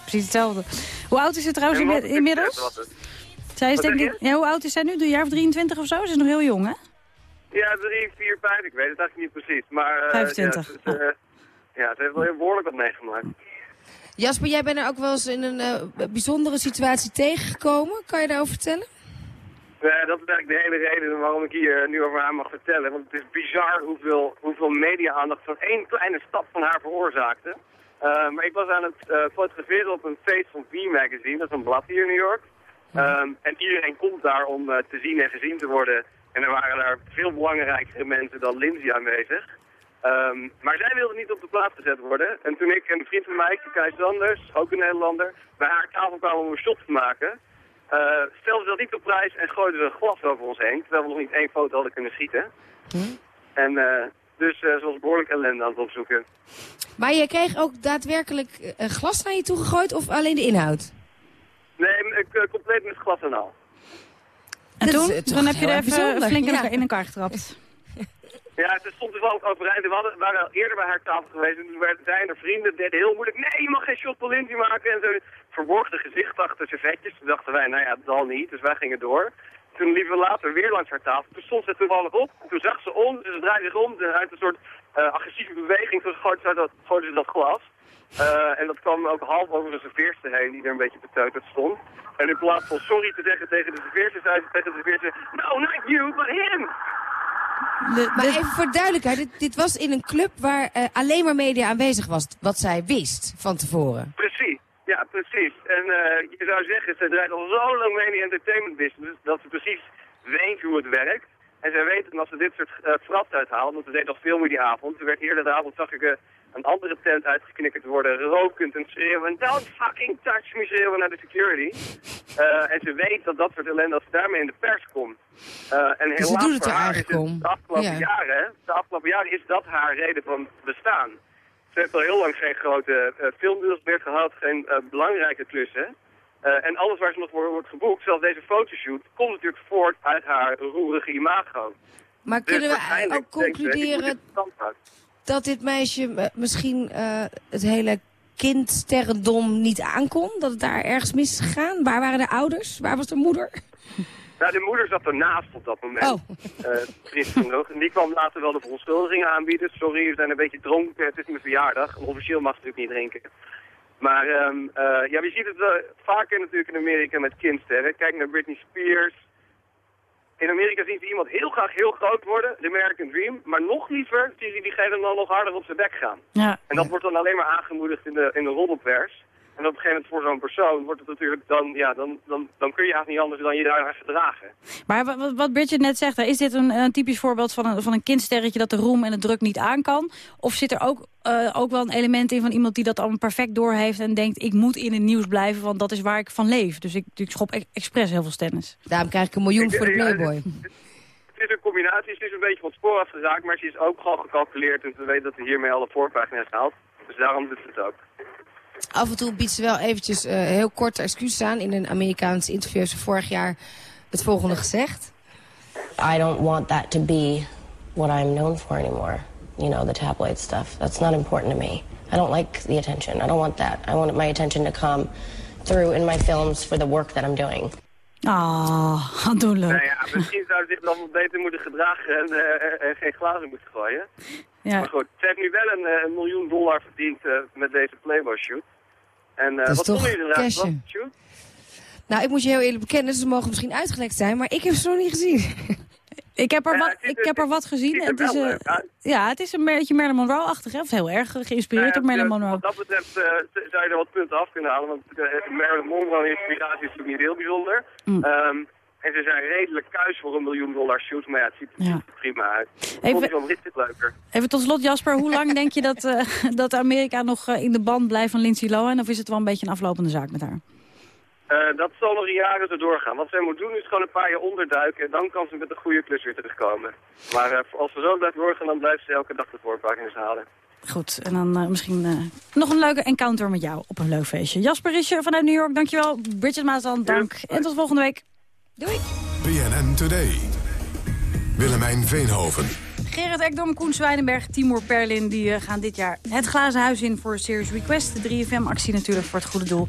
precies hetzelfde. Hoe oud is ze trouwens inmiddels? het. Zij is denk ik, ja, hoe oud is zij nu? Een jaar of 23 of zo? Ze is nog heel jong, hè? Ja, 3, 4, 5, ik weet het eigenlijk niet precies. Maar eh, 25. Ja, ze, is, eh, ja, ze heeft wel heel behoorlijk wat meegemaakt. Jasper, jij bent er ook wel eens in een eh, bijzondere situatie tegengekomen. Kan je daarover vertellen? Ja, dat is eigenlijk de hele reden waarom ik hier eh, nu over haar mag vertellen. Want het is bizar hoeveel, hoeveel media-aandacht van één kleine stap van haar veroorzaakte. Eh, maar ik was aan het eh, fotograferen op een feest van V-Magazine, dat is een blad hier in New York. Ehm, en iedereen komt daar om eh, te zien en gezien te worden. En er waren daar veel belangrijkere mensen dan Lindsay aanwezig. Ehm, maar zij wilde niet op de plaats gezet worden. En toen ik en een vriend van mij, Kai Sanders, ook een Nederlander, bij haar tafel kwamen om een shot te maken, eh stelde ze dat niet op prijs en gooide ze een glas over ons heen, terwijl we nog niet één foto hadden kunnen schieten. En eh, dus eh, ze was behoorlijk ellende aan het opzoeken. Maar jij kreeg ook daadwerkelijk glas naar je toe gegooid of alleen de inhoud? Nee, ik, compleet met glas en al. En toen, toen heb je er even bijzonder. flink in Ja. elkaar- in elkaar getrapt. [laughs] Ja, het stond toevallig overeind. We hadden, waren al eerder bij haar tafel geweest en toen werden zijn er vrienden, deden heel moeilijk. Nee, je mag geen shot Lindsay maken. En zo verborg de gezicht achter zijn vetjes. Toen dachten wij, nou ja, dat al niet. Dus wij gingen door. Toen liepen we later weer langs haar tafel. Toen stond ze toevallig op. Toen zag ze ons, dus ze draaide zich om. En uit een soort eh, agressieve beweging toen gooide ze dat, gooide ze dat glas. Eh, en dat kwam ook half over de serveerster heen, die er een beetje beteuterd stond. En in plaats van sorry te zeggen tegen de serveerster, zei ze tegen de serveerster, no, not you, but him. maar even voor de duidelijkheid, dit, dit was in een club waar eh, alleen maar media aanwezig was, wat zij wist van tevoren. Precies, ja, precies. En eh, je zou zeggen, ze draait al zo lang mee in de entertainment business, dat ze precies weet hoe het werkt. En zij weet dat als ze dit soort uh, fraps uithaalt, want ze deed al filmen die avond. Toen werd eerder de avond, zag ik eh, een andere tent uitgeknikkerd worden, rokend en schreeuwen. Don't fucking touch me, schreeuwen naar de security. En ze weet dat dat soort ellende, als ze daarmee in de pers komt. En Dus ze helaas doet het er haar eigenlijk om. De afgelopen, Ja. jaren, de afgelopen jaren is dat haar reden van bestaan. Ze heeft al heel lang geen grote uh, filmdeals meer gehad, geen uh, belangrijke klussen. Uh, en alles waar ze nog voor wordt geboekt, zelfs deze fotoshoot, komt natuurlijk voort uit haar roerige imago. Maar Dus kunnen we ook ze, concluderen dat dit meisje eh, misschien eh, het hele kindsterrendom niet aankon? Dat het daar ergens mis is gegaan? Waar waren de ouders? Waar was de moeder? Nou, de moeder zat ernaast op dat moment. Oh. Eh, van Droog. En die kwam later wel de verontschuldigingen aanbieden. Sorry, we zijn een beetje dronken. Het is mijn verjaardag. En officieel mag ze natuurlijk niet drinken. Maar ehm, eh, ja, je ziet het wel vaker natuurlijk in Amerika met kindsterren. Kijk naar Britney Spears. in Amerika zien ze iemand heel graag heel groot worden, de American Dream. Maar nog liever zien ze diegene dan nog harder op zijn bek gaan. Ja. En dat wordt dan alleen maar aangemoedigd in de, in de roddelpers. En op een gegeven moment voor zo'n persoon wordt het natuurlijk dan, ja, dan, dan, dan kun je eigenlijk niet anders dan je daar gedragen. Maar wa- wat, wat Bridget net zegt, is dit een, een typisch voorbeeld van een, van een kindsterretje dat de roem en de druk niet aan kan? Of zit er ook, eh, ook wel een element in van iemand die dat allemaal perfect doorheeft en denkt ik moet in het nieuws blijven, want dat is waar ik van leef. Dus ik, ik schop expres heel veel tennis. Daarom krijg ik een miljoen voor de Playboy. Het is een combinatie, het is een beetje van het spoor maar ze is ook gewoon gecalculeerd en ze weet dat ze hiermee alle voorpagina's haalt. Dus daarom doet ze het ook. Af en toe biedt ze wel eventjes eh, heel kort excuses aan. In een Amerikaans interview heeft ze vorig jaar het volgende gezegd. I don't want that to be what I'm known for anymore. You know, the tabloid stuff. That's not important to me. I don't like the attention. I don't want that. I want my attention to come through in my films for the work that I'm doing. Ah, aandoenlijk. Nou ja, misschien zou ze zich dan wat beter moeten gedragen en, eh, en geen glazen moeten gooien. Ja. Maar goed, ze heeft nu wel een, eh, een miljoen dollar verdiend eh, met deze Playboy shoot. En eh, Dat is wat toch vonden jullie eruit? cashen. Wat, shoot? Nou, ik moet je heel eerlijk bekennen, ze mogen misschien uitgelekt zijn, maar ik heb ze nog niet gezien. [laughs] Ik heb er Ja, wat, ik heb er wat gezien. Het is, wel eh, ja, het is een beetje Marilyn Monroe-achtig, hè? Of heel erg geïnspireerd Nou op Marilyn eh, Monroe. Wat dat betreft z- zou je er wat punten af kunnen halen. Want uh, Marilyn Monroe inspiratie is natuurlijk niet heel bijzonder. Mm. Ehm, en ze zijn redelijk kuis voor een miljoen dollar shoot. Maar ja, het ziet er Ja. prima uit. Even- van leuker. Even tot slot, Jasper, hoe lang denk je dat, [laughs] dat Amerika nog in de band blijft van Lindsay Lohan? Of is het wel een beetje een aflopende zaak met haar? Eh, dat zal nog jaren zo doorgaan. Wat zij moet doen is gewoon een paar jaar onderduiken. En dan kan ze met een goede klus weer terugkomen. Maar eh, als ze zo blijft doorgaan, dan blijft ze elke dag de voorpagina's halen. Goed, en dan eh, misschien eh, nog een leuke encounter met jou op een leuk feestje. Jasper Risje vanuit New York, dankjewel. Bridget Maasland, dank. En tot volgende week. Doei. BNN Today. Willemijn Veenhoven. Gerrit Ekdom, Koen Zwijnenberg, Timur Perlin... die eh, gaan dit jaar het glazen huis in voor Serious Request. De 3FM-actie natuurlijk voor het goede doel.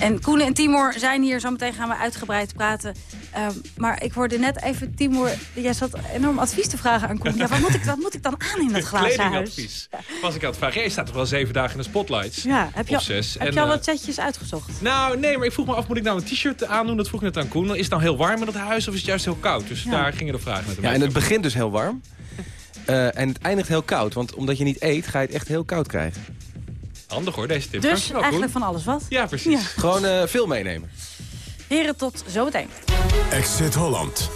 En Koen en Timur zijn hier. Zometeen gaan we uitgebreid praten. Ehm, maar ik hoorde net even, Timur... jij zat enorm advies te vragen aan Koen. Ja, wat moet ik, wat moet ik dan aan in dat [laughs] glazen huis? Kledingadvies. Was ik aan het vragen. Jij staat toch wel zeven dagen in de spotlights? Ja, heb je, al- zes. heb En, je al eh, wat setjes uitgezocht? Nou, nee, maar ik vroeg me af, moet ik nou een t-shirt aandoen? Dat vroeg ik net aan Koen. Is het nou heel warm in dat huis of is het juist heel koud? Dus Ja. daar gingen de vragen met hem Ja, en het begint dus heel warm. Eh, en het eindigt heel koud. Want omdat je niet eet, ga je het echt heel koud krijgen. Handig hoor, deze tip. Dus Dankjewel, eigenlijk Koen. van alles wat. Ja, precies. Gewoon eh, veel meenemen. Heren, tot zometeen. Exit Holland.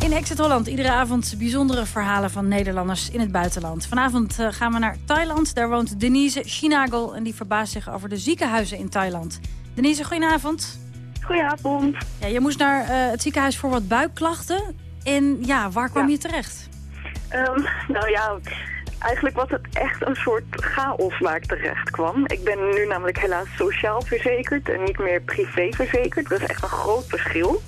In Exit Holland iedere avond bijzondere verhalen van Nederlanders in het buitenland. Vanavond eh, gaan we naar Thailand. Daar woont Denise Chinagel en die verbaast zich over de ziekenhuizen in Thailand. Denise, goedenavond. Goedenavond. Ja, je moest naar eh, het ziekenhuis voor wat buikklachten. En ja, waar kwam je terecht? Ehm, nou ja, eigenlijk was het echt een soort chaos waar ik terecht kwam. Ik ben nu namelijk helaas sociaal verzekerd en niet meer privé verzekerd. Dat is echt een groot verschil.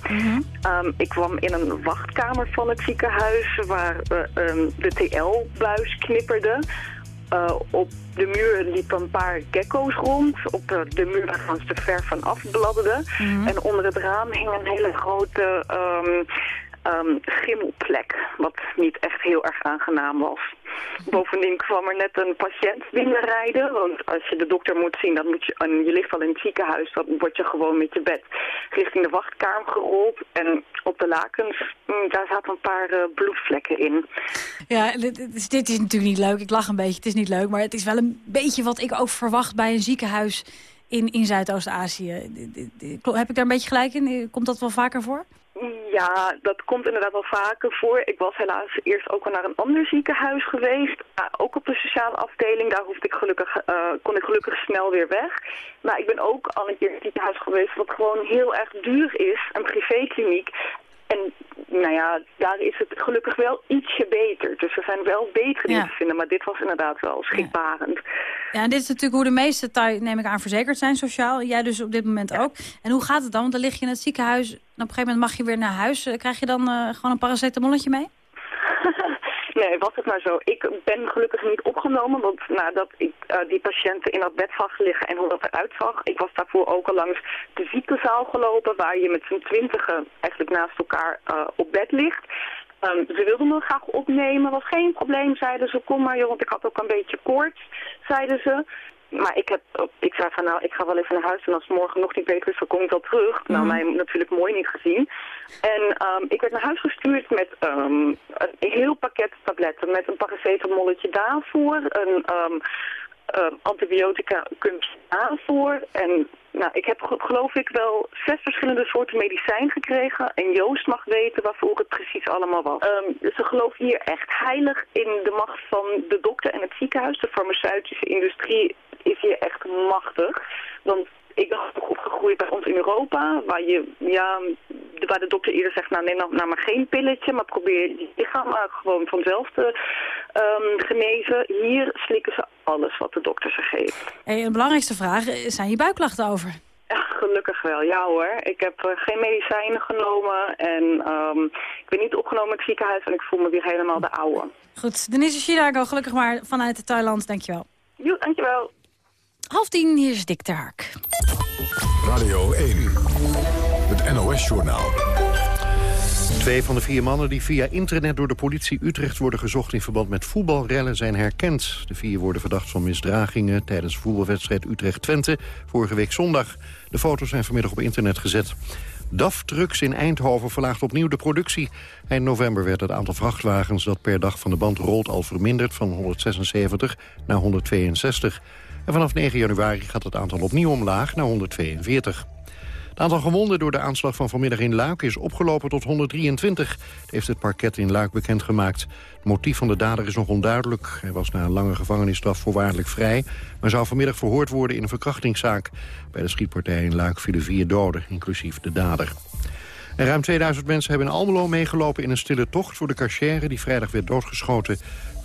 Ehm, ik kwam in een wachtkamer van het ziekenhuis waar eh, ehm, de TL-buis knipperde. Eh, op de muur liepen een paar gecko's rond. Op eh, de muur waarvan ze ver van afbladderden. En onder het raam hing een hele grote ehm, schimmelplek. Wat niet echt heel erg aangenaam was. Bovendien kwam er net een patiënt binnenrijden. Want als je de dokter moet zien, dan moet je, en je ligt al in het ziekenhuis, dan word je gewoon met je bed richting de wachtkamer gerold. En op de lakens, mm, daar zaten een paar eh, bloedvlekken in. Ja, dit, is, dit is natuurlijk niet leuk. Ik lach een beetje, het is niet leuk. Maar het is wel een beetje wat ik ook verwacht bij een ziekenhuis in, in Zuidoost-Azië. Heb ik daar een beetje gelijk in? Komt dat wel vaker voor? Ja, dat komt inderdaad wel vaker voor. Ik was helaas eerst ook al naar een ander ziekenhuis geweest. Ook op de sociale afdeling. Daar hoefde ik gelukkig, eh, kon ik gelukkig snel weer weg. Maar ik ben ook al een keer in het ziekenhuis geweest wat gewoon heel erg duur is. Een privékliniek. En nou ja, daar is het gelukkig wel ietsje beter. Dus er zijn wel betere dingen Ja. te vinden. Maar dit was inderdaad wel schrikbarend. Ja, en dit is natuurlijk hoe de meeste Thai, neem ik aan, verzekerd zijn sociaal. Jij dus op dit moment ook. En hoe gaat het dan? Want dan lig je in het ziekenhuis. En op een gegeven moment mag je weer naar huis. Eh, Krijg je dan eh, gewoon een paracetamolletje mee? Nee, was het maar zo. Ik ben gelukkig niet opgenomen, want nadat ik eh, die patiënten in dat bed zag liggen en hoe dat eruit zag, ik was daarvoor ook al langs de ziektezaal gelopen, waar je met z'n twintigen eigenlijk naast elkaar eh, op bed ligt. Ehm, ze wilden me graag opnemen, was geen probleem, zeiden ze. Kom maar joh, want ik had ook een beetje koorts, zeiden ze. Maar ik, heb, ik zei van nou, ik ga wel even naar huis en als het morgen nog niet beter is, dan kom ik wel terug. Nou, Mhm. mij natuurlijk mooi niet gezien. En ehm, ik werd naar huis gestuurd met ehm, een heel pakket tabletten. Met een paracetamolletje daarvoor, een ehm, antibiotica kunt daarvoor. En nou, ik heb ge- geloof ik wel zes verschillende soorten medicijn gekregen. En Joost mag weten waarvoor het precies allemaal was. Ehm, ze geloven hier echt heilig in de macht van de dokter en het ziekenhuis. De farmaceutische industrie is hier echt machtig. Want ik ben opgegroeid bij ons in Europa, waar, je, ja, waar de dokter eerder zegt, nou neem nou, nou maar geen pilletje, maar probeer je lichaam maar gewoon vanzelf te ehm, genezen. Hier slikken ze alles wat de dokter ze geeft. En de belangrijkste vraag, zijn je buikklachten over? Ja, gelukkig wel. Ja hoor. Ik heb eh, geen medicijnen genomen en ehm, ik ben niet opgenomen in het ziekenhuis en ik voel me weer helemaal de oude. Goed, Denise Chidago, gelukkig maar vanuit Thailand, dankjewel. Jo, dankjewel. Half tien, hier is Dick ter Hark. Radio 1, het NOS-journaal. Twee van de vier mannen die via internet door de politie Utrecht worden gezocht in verband met voetbalrellen zijn herkend. De vier worden verdacht van misdragingen tijdens de voetbalwedstrijd Utrecht-Twente vorige week zondag. De foto's zijn vanmiddag op internet gezet. DAF Trucks in Eindhoven verlaagt opnieuw de productie. Eind november werd het aantal vrachtwagens dat per dag van de band rolt al verminderd van 176 naar 162. En vanaf 9 januari gaat het aantal opnieuw omlaag naar 142. Het aantal gewonden door de aanslag van vanmiddag in Luik is opgelopen tot 123. Dat heeft het parket in Luik bekendgemaakt. Het motief van de dader is nog onduidelijk. Hij was na een lange gevangenisstraf voorwaardelijk vrij... maar zou vanmiddag verhoord worden in een verkrachtingszaak. Bij de schietpartij in Luik vielen vier doden, inclusief de dader. Ruim 2000 mensen hebben in Almelo meegelopen in een stille tocht voor de cachère die vrijdag werd doodgeschoten.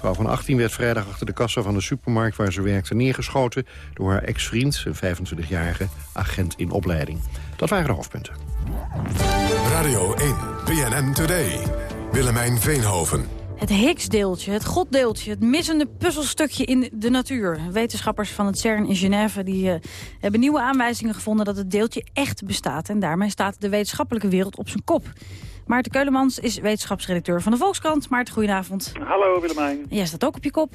De vrouw van 18 werd vrijdag achter de kassa van de supermarkt waar ze werkte neergeschoten door haar ex-vriend, een 25-jarige agent in opleiding. Dat waren de hoofdpunten. Radio 1, BNN Today. Willemijn Veenhoven. Het Higgs-deeltje, het goddeeltje, het missende puzzelstukje in de natuur. Wetenschappers van het CERN in Genève die, eh, hebben nieuwe aanwijzingen gevonden dat het deeltje echt bestaat. En daarmee staat de wetenschappelijke wereld op zijn kop. Maarten Keulemans is wetenschapsredacteur van de Volkskrant. Maarten, goedenavond. Hallo Willemijn. Jij staat ook op je kop.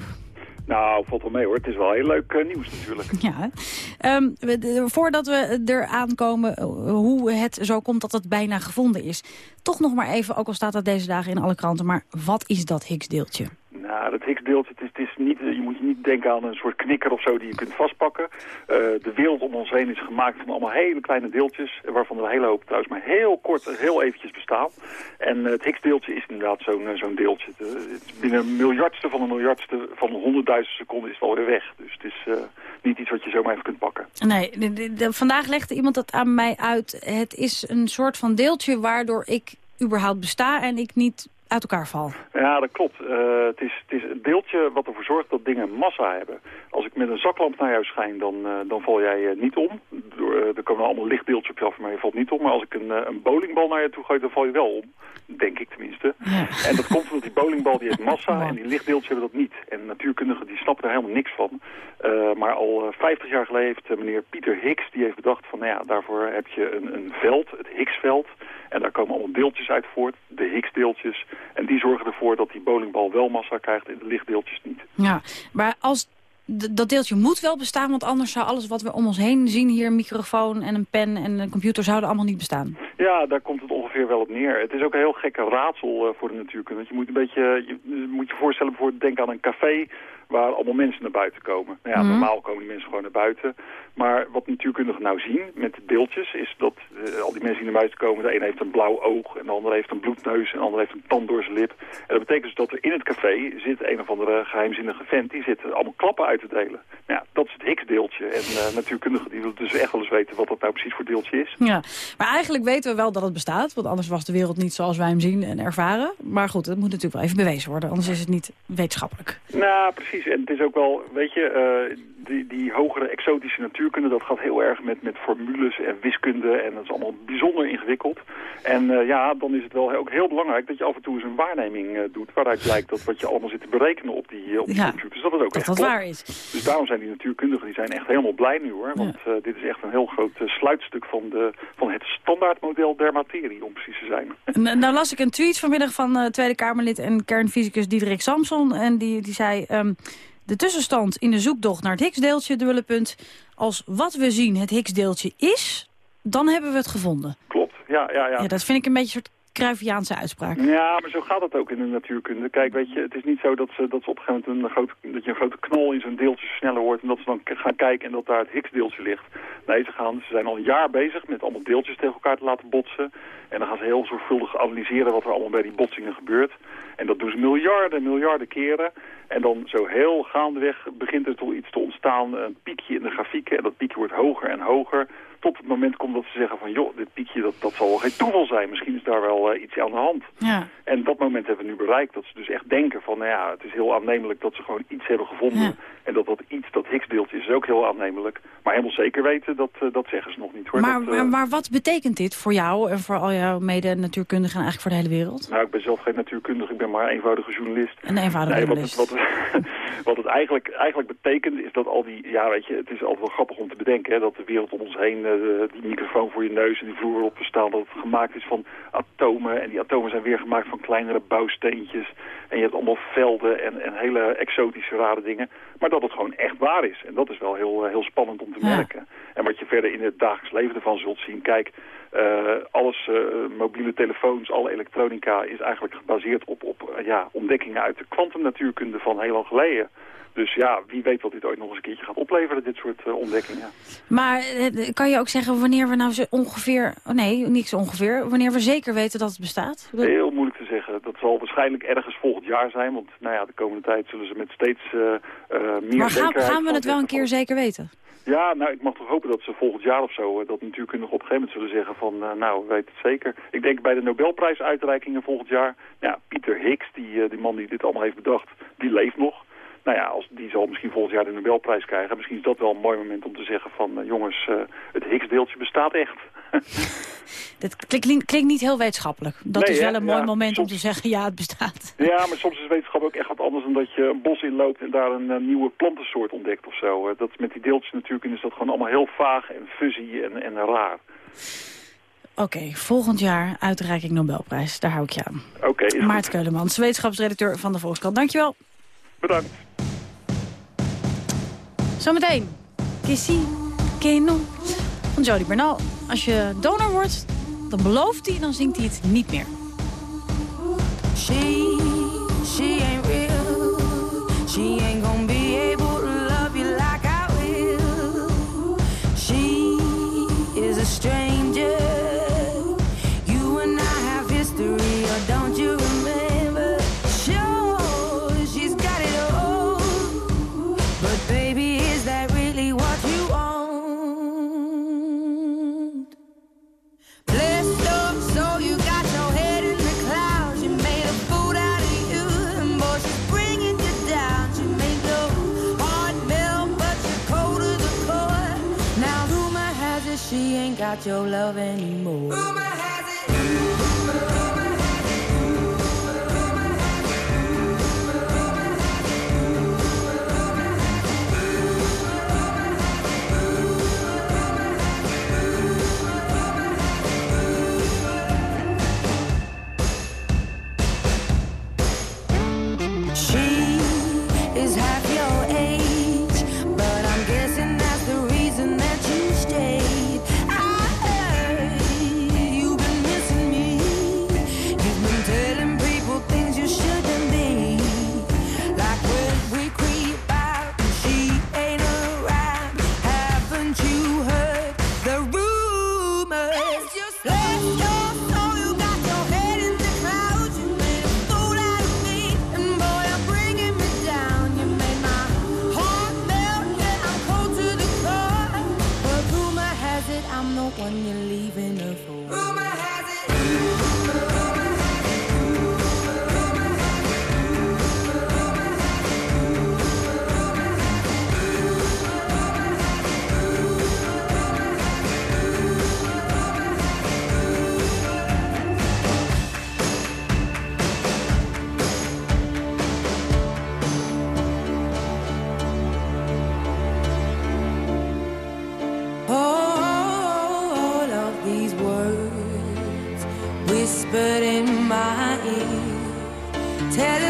Nou, valt wel mee hoor. Het is wel heel leuk eh, nieuws natuurlijk. Ja. Ehm, we- de- voordat we er aankomen eh, hoe het zo komt dat het bijna gevonden is. Toch nog maar even, ook al staat dat deze dagen in alle kranten, maar wat is dat Higgs-deeltje? Nou, dat Higgs-deeltje, het is, het is niet, je moet niet denken aan een soort knikker of zo die je kunt vastpakken. Eh, de wereld om ons heen is gemaakt van allemaal hele kleine deeltjes, waarvan er een hele hoop trouwens maar heel kort, heel eventjes bestaan. En eh, het Higgs-deeltje is inderdaad zo'n eh, zo'n deeltje. Binnen een miljardste van een miljardste van een honderdduizend seconden is het alweer weg. Dus het is niet iets wat je zomaar even kunt pakken. Nee, vandaag legde iemand dat aan mij uit. Het is een soort van deeltje waardoor ik überhaupt besta en ik niet uit elkaar val. Ja, dat klopt. Eh, het, is, het is een deeltje wat ervoor zorgt dat dingen massa hebben. Als ik met een zaklamp naar jou schijn, dan, eh, dan val jij eh, niet om. Door, er komen allemaal lichtdeeltjes op je af, maar je valt niet om. Maar als ik een, een bowlingbal naar je toe gooi, dan val je wel om. Denk ik tenminste. En dat komt omdat die bowlingbal die heeft massa [laughs] en die lichtdeeltjes hebben dat niet. En natuurkundigen die snappen er helemaal niks van. Maar al eh, 50 jaar geleden heeft meneer Pieter Higgs, die heeft bedacht van, nou ja, daarvoor heb je een, een veld, het Higgsveld. En daar komen allemaal deeltjes uit voort, de Higgs-deeltjes. En die zorgen ervoor dat die bowlingbal wel massa krijgt en de lichtdeeltjes niet. Ja, maar als dat deeltje moet wel bestaan, want anders zou alles wat we om ons heen zien hier, een microfoon en een pen en een computer, zouden allemaal niet bestaan. Ja, daar komt het ongeveer wel op neer. Het is ook een heel gekke raadsel eh, voor de natuurkunde. Je moet een beetje, je je moet je voorstellen, bijvoorbeeld denk aan een café waar allemaal mensen naar buiten komen. Nou ja, Mhm. normaal komen die mensen gewoon naar buiten. Maar wat natuurkundigen nou zien met de deeltjes is dat eh, al die mensen die naar buiten komen, de een heeft een blauw oog en de ander heeft een bloedneus en de ander heeft een tand door zijn lip. En dat betekent dus dat er in het café zit een of andere geheimzinnige vent, die zit allemaal klappen uit te delen. Nou ja, dat is het Higgs-deeltje. En eh, natuurkundigen die willen dus echt wel eens weten wat dat nou precies voor deeltje is. Ja, maar eigenlijk weten we wel dat het bestaat, want anders was de wereld niet zoals wij hem zien en ervaren. Maar goed, het moet natuurlijk wel even bewezen worden, anders is het niet wetenschappelijk. Nou, precies. En het is ook wel, weet je, eh, die, die hogere exotische natuurkunde, dat gaat heel erg met, met formules en wiskunde. En dat is allemaal bijzonder ingewikkeld. En eh, ja, dan is het wel ook heel belangrijk dat je af en toe eens een waarneming eh, doet. Waaruit blijkt dat wat je allemaal zit te berekenen op die, op die Ja, computers, dat het ook dat echt dat waar is. Dus daarom zijn die natuurkundigen die zijn echt helemaal blij nu hoor. Want dit is echt een heel groot sluitstuk van, de, van het standaardmodel der materie, om precies te zijn. [laughs] N- Nou las ik een tweet vanmiddag van Tweede Kamerlid en kernfysicus Diederik Samson. En die, die zei, ehm, De tussenstand in de zoektocht naar het Higgsdeeltje, dubbele punt. Als wat we zien het Higgsdeeltje is, dan hebben we het gevonden. Klopt, ja, ja, ja. Ja, dat vind ik een beetje een soort Cruyffiaanse uitspraak. Ja, maar zo gaat het ook in de natuurkunde. Kijk, weet je, het is niet zo dat ze, dat ze op een gegeven moment een grote, dat je een grote knal in zo'n deeltje sneller hoort en dat ze dan gaan kijken en dat daar het Higgs-deeltje ligt. Nee, ze, gaan, ze zijn al een jaar bezig met allemaal deeltjes tegen elkaar te laten botsen. En dan gaan ze heel zorgvuldig analyseren wat er allemaal bij die botsingen gebeurt. En dat doen ze miljarden, miljarden keren. En dan zo heel gaandeweg begint er toch iets te ontstaan, een piekje in de grafieken. En dat piekje wordt hoger en hoger. Tot het moment komt dat ze zeggen van, joh, dit piekje, dat, dat zal wel geen toeval zijn. Misschien is daar wel eh, iets aan de hand. Ja. En dat moment hebben we nu bereikt. Dat ze dus echt denken van, nou ja, het is heel aannemelijk dat ze gewoon iets hebben gevonden. Ja. En dat dat iets, dat Higgs-deeltje is ook heel aannemelijk. Maar helemaal zeker weten, dat, eh, dat zeggen ze nog niet hoor. Maar, Dat, eh, maar, wat betekent dit voor jou en voor al jouw mede-natuurkundigen en eigenlijk voor de hele wereld? Nou, ik ben zelf geen natuurkundige, ik ben maar een eenvoudige journalist. Een eenvoudige nee, journalist. Wat het, wat, [laughs] wat het eigenlijk, eigenlijk betekent is dat al die, ja weet je, het is altijd wel grappig om te bedenken, hè, dat de wereld om ons heen, die microfoon voor je neus en die vloer we staan, dat het gemaakt is van atomen. En die atomen zijn weer gemaakt van kleinere bouwsteentjes. En je hebt allemaal velden en, en hele exotische rare dingen. Maar dat het gewoon echt waar is. En dat is wel heel, eh, heel spannend om te Ja. merken. En wat je verder in het dagelijks leven ervan zult zien, kijk, eh, alles, eh, mobiele telefoons, alle elektronica is eigenlijk gebaseerd op, op eh, ja, ontdekkingen uit de kwantumnatuurkunde van heel lang geleden. Dus ja, wie weet wat dit ooit nog eens een keertje gaat opleveren, dit soort eh, ontdekkingen. Maar eh, kan je ook zeggen wanneer we nou zo ongeveer... Oh nee, zo ongeveer. Wanneer we zeker weten dat het bestaat? Heel moeilijk te zeggen. Dat zal waarschijnlijk ergens volgend jaar zijn, want nou ja, de komende tijd zullen ze met steeds eh, meer Maar gaan, gaan we het wel een keer zeker weten? Ja, nou, ik mag toch hopen dat ze volgend jaar of zo, dat natuurkundigen op een gegeven moment zullen zeggen van, eh, nou, we weten het zeker. Ik denk bij de Nobelprijsuitreikingen volgend jaar, ja, Pieter Higgs, die, die man die dit allemaal heeft bedacht, die leeft nog. Nou ja, als, die zal misschien volgend jaar de Nobelprijs krijgen. Misschien is dat wel een mooi moment om te zeggen van, eh, jongens, eh, het Higgs-deeltje bestaat echt. [laughs] Dit klinkt, klinkt niet heel wetenschappelijk. Dat Nee, is wel hè? een mooi Ja, moment om te zeggen, ja, het bestaat. Ja, maar soms is wetenschap ook echt wat anders dan dat je een bos inloopt en daar een, eh, nieuwe plantensoort ontdekt of zo. Dat, met die deeltjes natuurlijk is dat gewoon allemaal heel vaag en fuzzy en, en raar. Oké, volgend jaar uitreiking Nobelprijs. Daar hou ik je aan. Oké. Maart Keulemans, wetenschapsredacteur van de Volkskrant. Dankjewel. Bedankt. Zometeen. Kissy, Keno van Jody Bernal. Als je donor wordt, dan belooft hij, dan zingt hij het niet meer. She, ain't real. She ain't she ain't got your love anymore.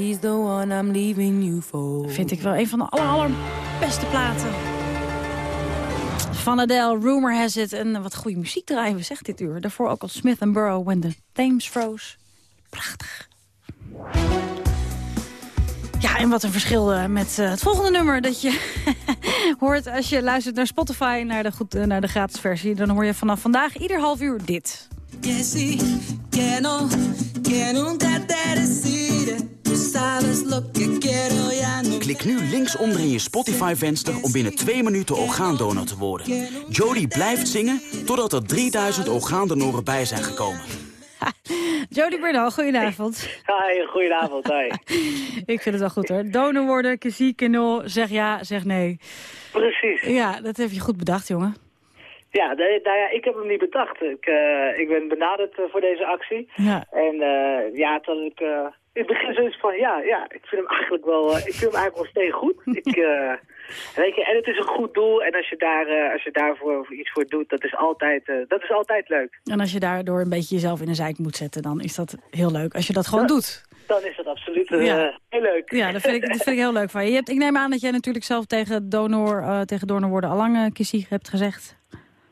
he's the one I'm leaving you for. Vind ik wel een van de aller, allerbeste platen. Van Adele, Rumor Has It. En wat goede muziek draaien we, zegt dit uur. Daarvoor ook al Smith Burrow, When the Thames Froze. Prachtig. Ja, en wat een verschil eh, met eh, het volgende nummer dat je [laughs] hoort als je luistert naar Spotify, naar de, goed, eh, naar de gratis versie. Dan hoor je vanaf vandaag ieder half uur dit. Klik nu linksonder in je Spotify-venster om binnen twee minuten orgaandonor te worden. Jodie blijft zingen totdat er 3000 orgaandonoren bij zijn gekomen. Jodie Bernal, goedenavond. Hi, goedenavond. Hi. [laughs] Ik vind het wel goed hoor. Donor worden, kezie, kenul, zeg ja, zeg nee. Precies. Ja, dat heb je goed bedacht, jongen. Ja, nou ja, ik heb hem niet bedacht. Ik, eh, ik ben benaderd eh, voor deze actie. Ja. En eh, ja, toen ik eh, in het begin zoiets van, ja, ja, ik vind hem eigenlijk wel, eh, ik vind hem eigenlijk wel steeds goed. [laughs] ik, eh, weet je, en het is een goed doel. En als je, daar, eh, als je daarvoor iets voor doet, dat is altijd, dat is altijd leuk. En als je daardoor een beetje jezelf in de zijk moet zetten, dan is dat heel leuk. Als je dat gewoon doet. Dan is dat absoluut Ja. heel leuk. Ja, dat vind, ik, dat vind ik heel leuk van je. je hebt, ik neem aan dat jij natuurlijk zelf tegen donor, tegen donor worden Kissy hebt gezegd.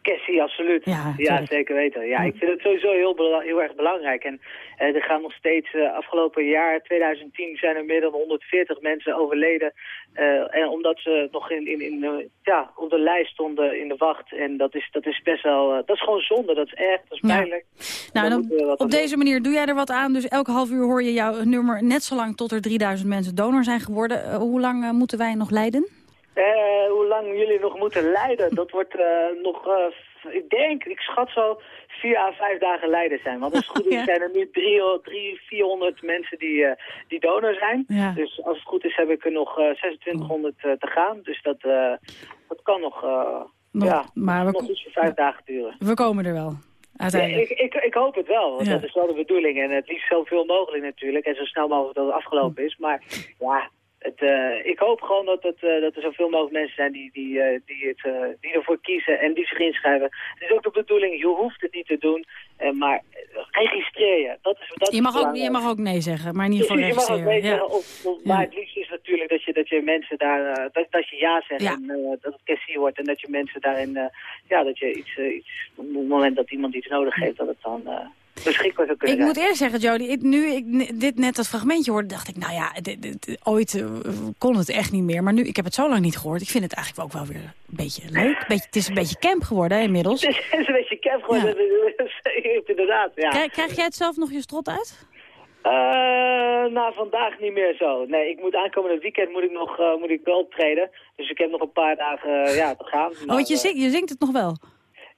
Cassie, absoluut. Ja, zeker weten. Ja, ik vind het sowieso heel, heel erg belangrijk. En eh, er gaan nog steeds, eh, afgelopen jaar, 2010, zijn er meer dan 140 mensen overleden. eh, en omdat ze nog in, in, in, ja, op de lijst stonden in de wacht. En dat is, dat is best wel, dat is gewoon zonde. Dat is erg, dat is Ja. pijnlijk. Nou, dan, op deze manier doe jij er wat aan. Dus elke half uur hoor je jouw nummer net zo lang tot er 3000 mensen donor zijn geworden. Hoe lang moeten wij nog lijden? Eh, hoe lang jullie nog moeten lijden, dat wordt eh, nog, eh, ik denk, ik schat zo vier à vijf dagen lijden zijn. Want als het goed [laughs] is Ja. zijn er nu drie, drie 400 mensen die, die donor zijn. Ja. Dus als het goed is heb ik er nog eh 2600 eh, te gaan. Dus dat, dat kan nog, Nog- ja, maar we, nog iets voor vijf dagen duren. we komen er wel. Ja, ik, ik, ik hoop het wel, want Ja. dat is wel de bedoeling. En het liefst zoveel mogelijk natuurlijk. En zo snel mogelijk dat het afgelopen is. Maar ja, het, eh, ik hoop gewoon dat, het, eh, dat er zoveel mogelijk mensen zijn die, die, eh, die, het, die ervoor kiezen en die zich inschrijven. Het is ook de bedoeling, je hoeft het niet te doen. maar registreer je. Dat is, dat Je mag, ook, je mag ook nee zeggen, maar in ieder geval Je mag ook registreren. of, of- maar het liefst is natuurlijk dat je, dat je mensen daar, dat, dat je ja zegt Ja. en dat het cashier wordt en dat je mensen daarin, ja, dat je iets, iets, op het moment dat iemand iets nodig heeft, dat het dan beschikbaar zou kunnen Ik moet eerst zeggen, Jodie, ik, nu ik dit net dat fragmentje hoorde, dacht ik, nou ja, dit, dit- ooit eh, kon het echt niet meer. Maar nu, ik heb het zo lang niet gehoord. Ik vind het eigenlijk ook wel weer een beetje leuk. Beetje, het is een beetje camp geworden hè, inmiddels. Het is een beetje camp geworden, [laughs] inderdaad, ja. Krijg, krijg jij het zelf nog je strot uit? Eh, nou, vandaag niet meer zo. Nee, ik moet aankomende weekend moet ik nog eh, moet ik wel optreden. Dus ik heb nog een paar dagen ja, te gaan. Oh, want je, Maar, zingt, je zingt het nog wel.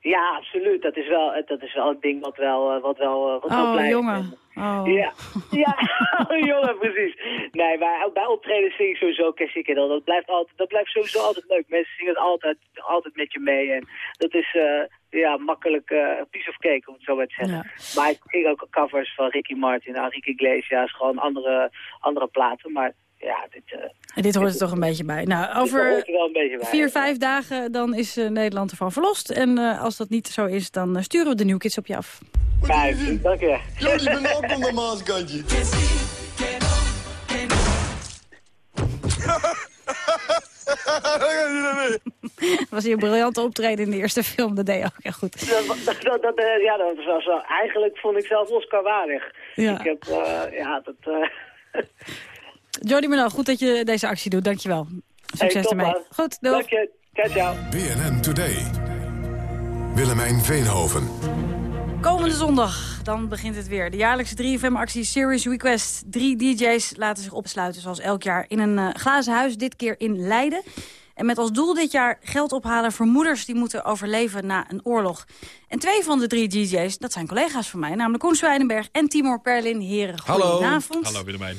Ja, absoluut. Dat is wel, eh, dat is wel een ding wat wel, eh, wat wel, eh, wat wel Oh, blijft. jongen. Oh. Ja, [laughs] ja [laughs] jongen, precies. Nee, maar bij optreden zing ik sowieso Cassie Kiddle. Dat blijft, altijd, dat blijft sowieso altijd leuk. Mensen zingen het altijd, altijd met je mee. En dat is eh, ja, makkelijk eh piece of cake, om het zo maar te zeggen. Maar ik zing ook covers van Ricky Martin, Enrique Iglesias, gewoon andere, andere platen. Maar ja, dit, eh, En dit hoort er toch een beetje bij. Nou, over er bij. vier, vijf dagen dan is eh, Nederland ervan verlost. En eh, als dat niet zo is, dan sturen we de New Kids op je af. Kijk, dank je. Jullie ben ook onder maaskantje. [laughs] [laughs] [laughs] was hier een briljante optreden in de eerste film. Dat deed je ook heel goed. Dat, dat, dat, dat, eh, ja, dat was wel, eigenlijk vond ik zelf Oscar waardig. Ja. Ik heb, eh, ja, dat... eh, Jody Menal, goed dat je deze actie doet. Dankjewel. Succes Hey, ermee. Goed, doei. Dank je. Ciao, ciao. BNN Today. Willemijn Veenhoven. Komende zondag, dan begint het weer. De jaarlijkse 3FM-actie Serious Request. Drie DJ's laten zich opsluiten, zoals elk jaar, in een eh, glazen huis. Dit keer in Leiden. En met als doel dit jaar geld ophalen voor moeders die moeten overleven na een oorlog. En twee van de drie DJ's, dat zijn collega's van mij, namelijk Koen Zwijnenberg en Timor Perlin. Heren, goedenavond. Hallo Willemijn.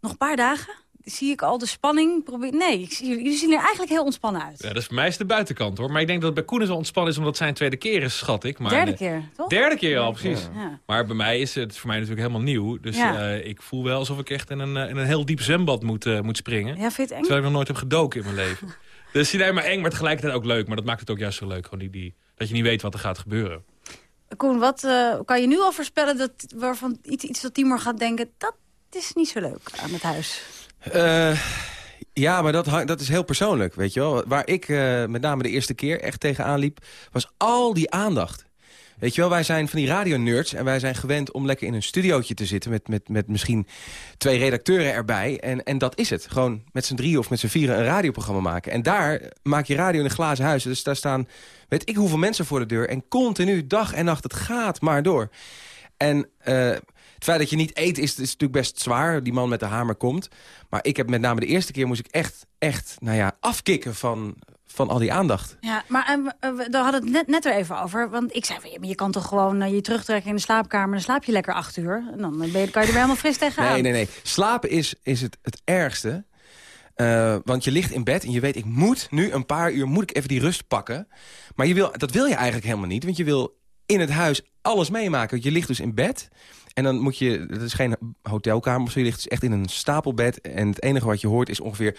Nog een paar dagen. Zie ik al de spanning? Probeer... Nee, ik zie, jullie zien er eigenlijk heel ontspannen uit. Ja, dat is voor mij is de buitenkant hoor. Maar ik denk dat het bij Koen is wel ontspannen is omdat het zijn tweede keer is, schat ik. Maar Derde de- keer, toch? Derde keer al, precies. Ja. Maar bij mij is het voor mij natuurlijk helemaal nieuw. Dus Ja. eh, ik voel wel alsof ik echt in een, eh, in een heel diep zwembad moet, eh, moet springen. Ja, vind je het eng? Terwijl ik nog nooit heb gedoken in mijn leven. [laughs] dus nee, maar eng, maar tegelijkertijd ook leuk. Maar dat maakt het ook juist zo leuk. Gewoon die, die, dat je niet weet wat er gaat gebeuren. Koen, wat kan je nu al voorspellen dat, waarvan iets, iets dat Timor gaat denken... dat is niet zo leuk aan het huis? Eh, ja, maar dat, dat is heel persoonlijk, weet je wel. Waar ik eh, met name de eerste keer echt tegenaan liep... was al die aandacht. Weet je wel, wij zijn van die radionerds... en wij zijn gewend om lekker in een studiootje te zitten... met, met, met misschien twee redacteuren erbij. En, en dat is het. Gewoon met z'n drieën of met z'n vieren een radioprogramma maken. En daar maak je radio in een glazen huis. Dus daar staan weet ik hoeveel mensen voor de deur. En continu, dag en nacht, het gaat maar door. En eh, het feit dat je niet eet is, is natuurlijk best zwaar. Die man met de hamer komt. Maar ik heb met name de eerste keer moest ik echt, echt nou ja, afkicken van, van al die aandacht. Ja, maar we- we- daar hadden het net, net er even over. Want ik zei, van, ja, maar je kan toch gewoon eh, je terugtrekken in de slaapkamer... en dan slaap je lekker acht uur. En dan ben je, kan je er weer helemaal fris tegenaan. Nee, nee, nee. Slapen is, is het, het ergste. Want je ligt in bed en je weet, ik moet nu een paar uur moet ik even die rust pakken. Maar je wil, dat wil je eigenlijk helemaal niet. Want je wil in het huis alles meemaken. Want je ligt dus in bed. En dan moet je, dat is geen hotelkamer of zo. Je ligt dus echt in een stapelbed. En het enige wat je hoort is ongeveer...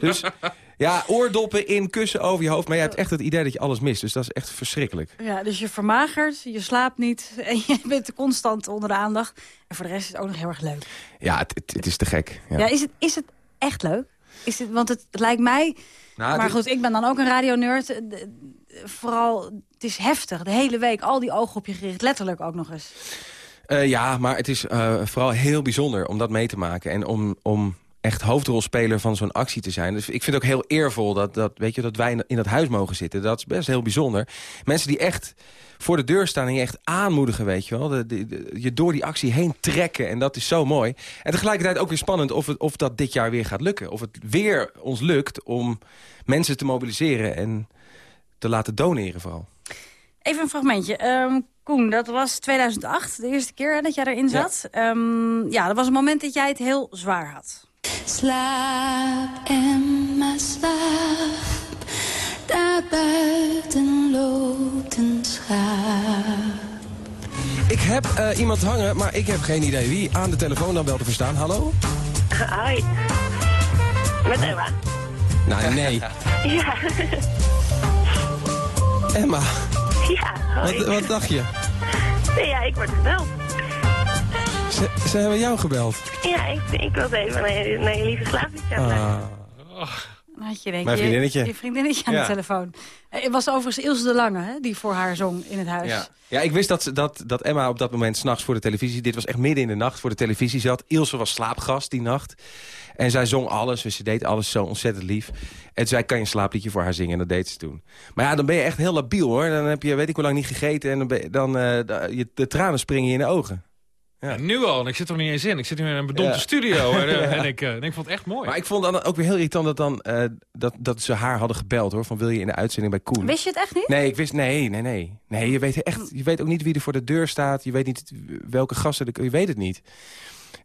Dus ja, oordoppen in, kussen over je hoofd. Maar je hebt echt het idee dat je alles mist. Dus dat is echt verschrikkelijk. Ja, dus je vermagert, je slaapt niet [laughs] en je bent constant onder de aandacht. En voor de rest is het ook nog heel erg leuk. Ja, het, het, het is te gek. Ja, Ja. is, het, is het echt leuk? Is het, want het, het lijkt mij... Nou, het maar is- goed, ik ben dan ook een radionerd. Vooral, het is heftig. De hele week, al die ogen op je gericht. Letterlijk ook nog eens. Eh, ja, maar het is eh, vooral heel bijzonder om dat mee te maken. En om, om echt hoofdrolspeler van zo'n actie te zijn. Dus ik vind het ook heel eervol dat, dat, weet je, dat wij in, dat huis mogen zitten. Dat is best heel bijzonder. Mensen die echt voor de deur staan en je echt aanmoedigen, weet je wel. Je door die actie heen trekken. En dat is zo mooi. En tegelijkertijd ook weer spannend of, het, of dat dit jaar weer gaat lukken. Of het weer ons lukt om mensen te mobiliseren en te laten doneren vooral. Even een fragmentje. Ehm, Koen, dat was 2008, de eerste keer hè, dat jij erin zat. Ja. ja, dat was een moment dat jij het heel zwaar had. Slaap, Emma, slaap. Daar buiten loopt een schaap. Ik heb eh, iemand hangen, maar ik heb geen idee wie aan de telefoon dan wel te verstaan. Hallo? Hi. Met Emma. Nou, nee. [laughs] Ja. Emma, Ja, hoi. wat, wat dacht je? Nee, ja, ik word gebeld. Ze, ze hebben jou gebeld. Ja, ik, ik wilde even naar je, naar je lieve slaapje. Ah. Had je, denk Mijn je, vriendinnetje. Je vriendinnetje aan Ja. de telefoon. Eh, Het was overigens Ilse de Lange, hè, die voor haar zong in het huis. Ja. ja, ik wist dat, ze- dat, dat Emma op dat moment s'nachts voor de televisie... dit was echt midden in de nacht voor de televisie zat. Ilse was slaapgast die nacht. En zij zong alles, dus ze deed alles zo ontzettend lief. En toen zei, kan je een slaapliedje voor haar zingen? En dat deed ze toen. Maar ja, dan ben je echt heel labiel, hoor. Dan heb je weet ik hoe lang niet gegeten... en dan, ben je- dan eh, de tranen springen je in de ogen. Ja. nu al, en ik zit er niet eens in. Ik zit nu in een bedompte Ja. studio [laughs] en, eh, Ja. en, ik, eh, en ik vond het echt mooi. Maar ik vond dan ook weer heel irritant dat, dan, eh, dat, dat ze haar hadden gebeld, hoor. Van wil je in de uitzending bij Koen? Wist je het echt niet? Nee, ik wist, nee, nee, nee. Nee, je weet echt, je weet ook niet wie er voor de deur staat. Je weet niet welke gasten, er- je weet het niet.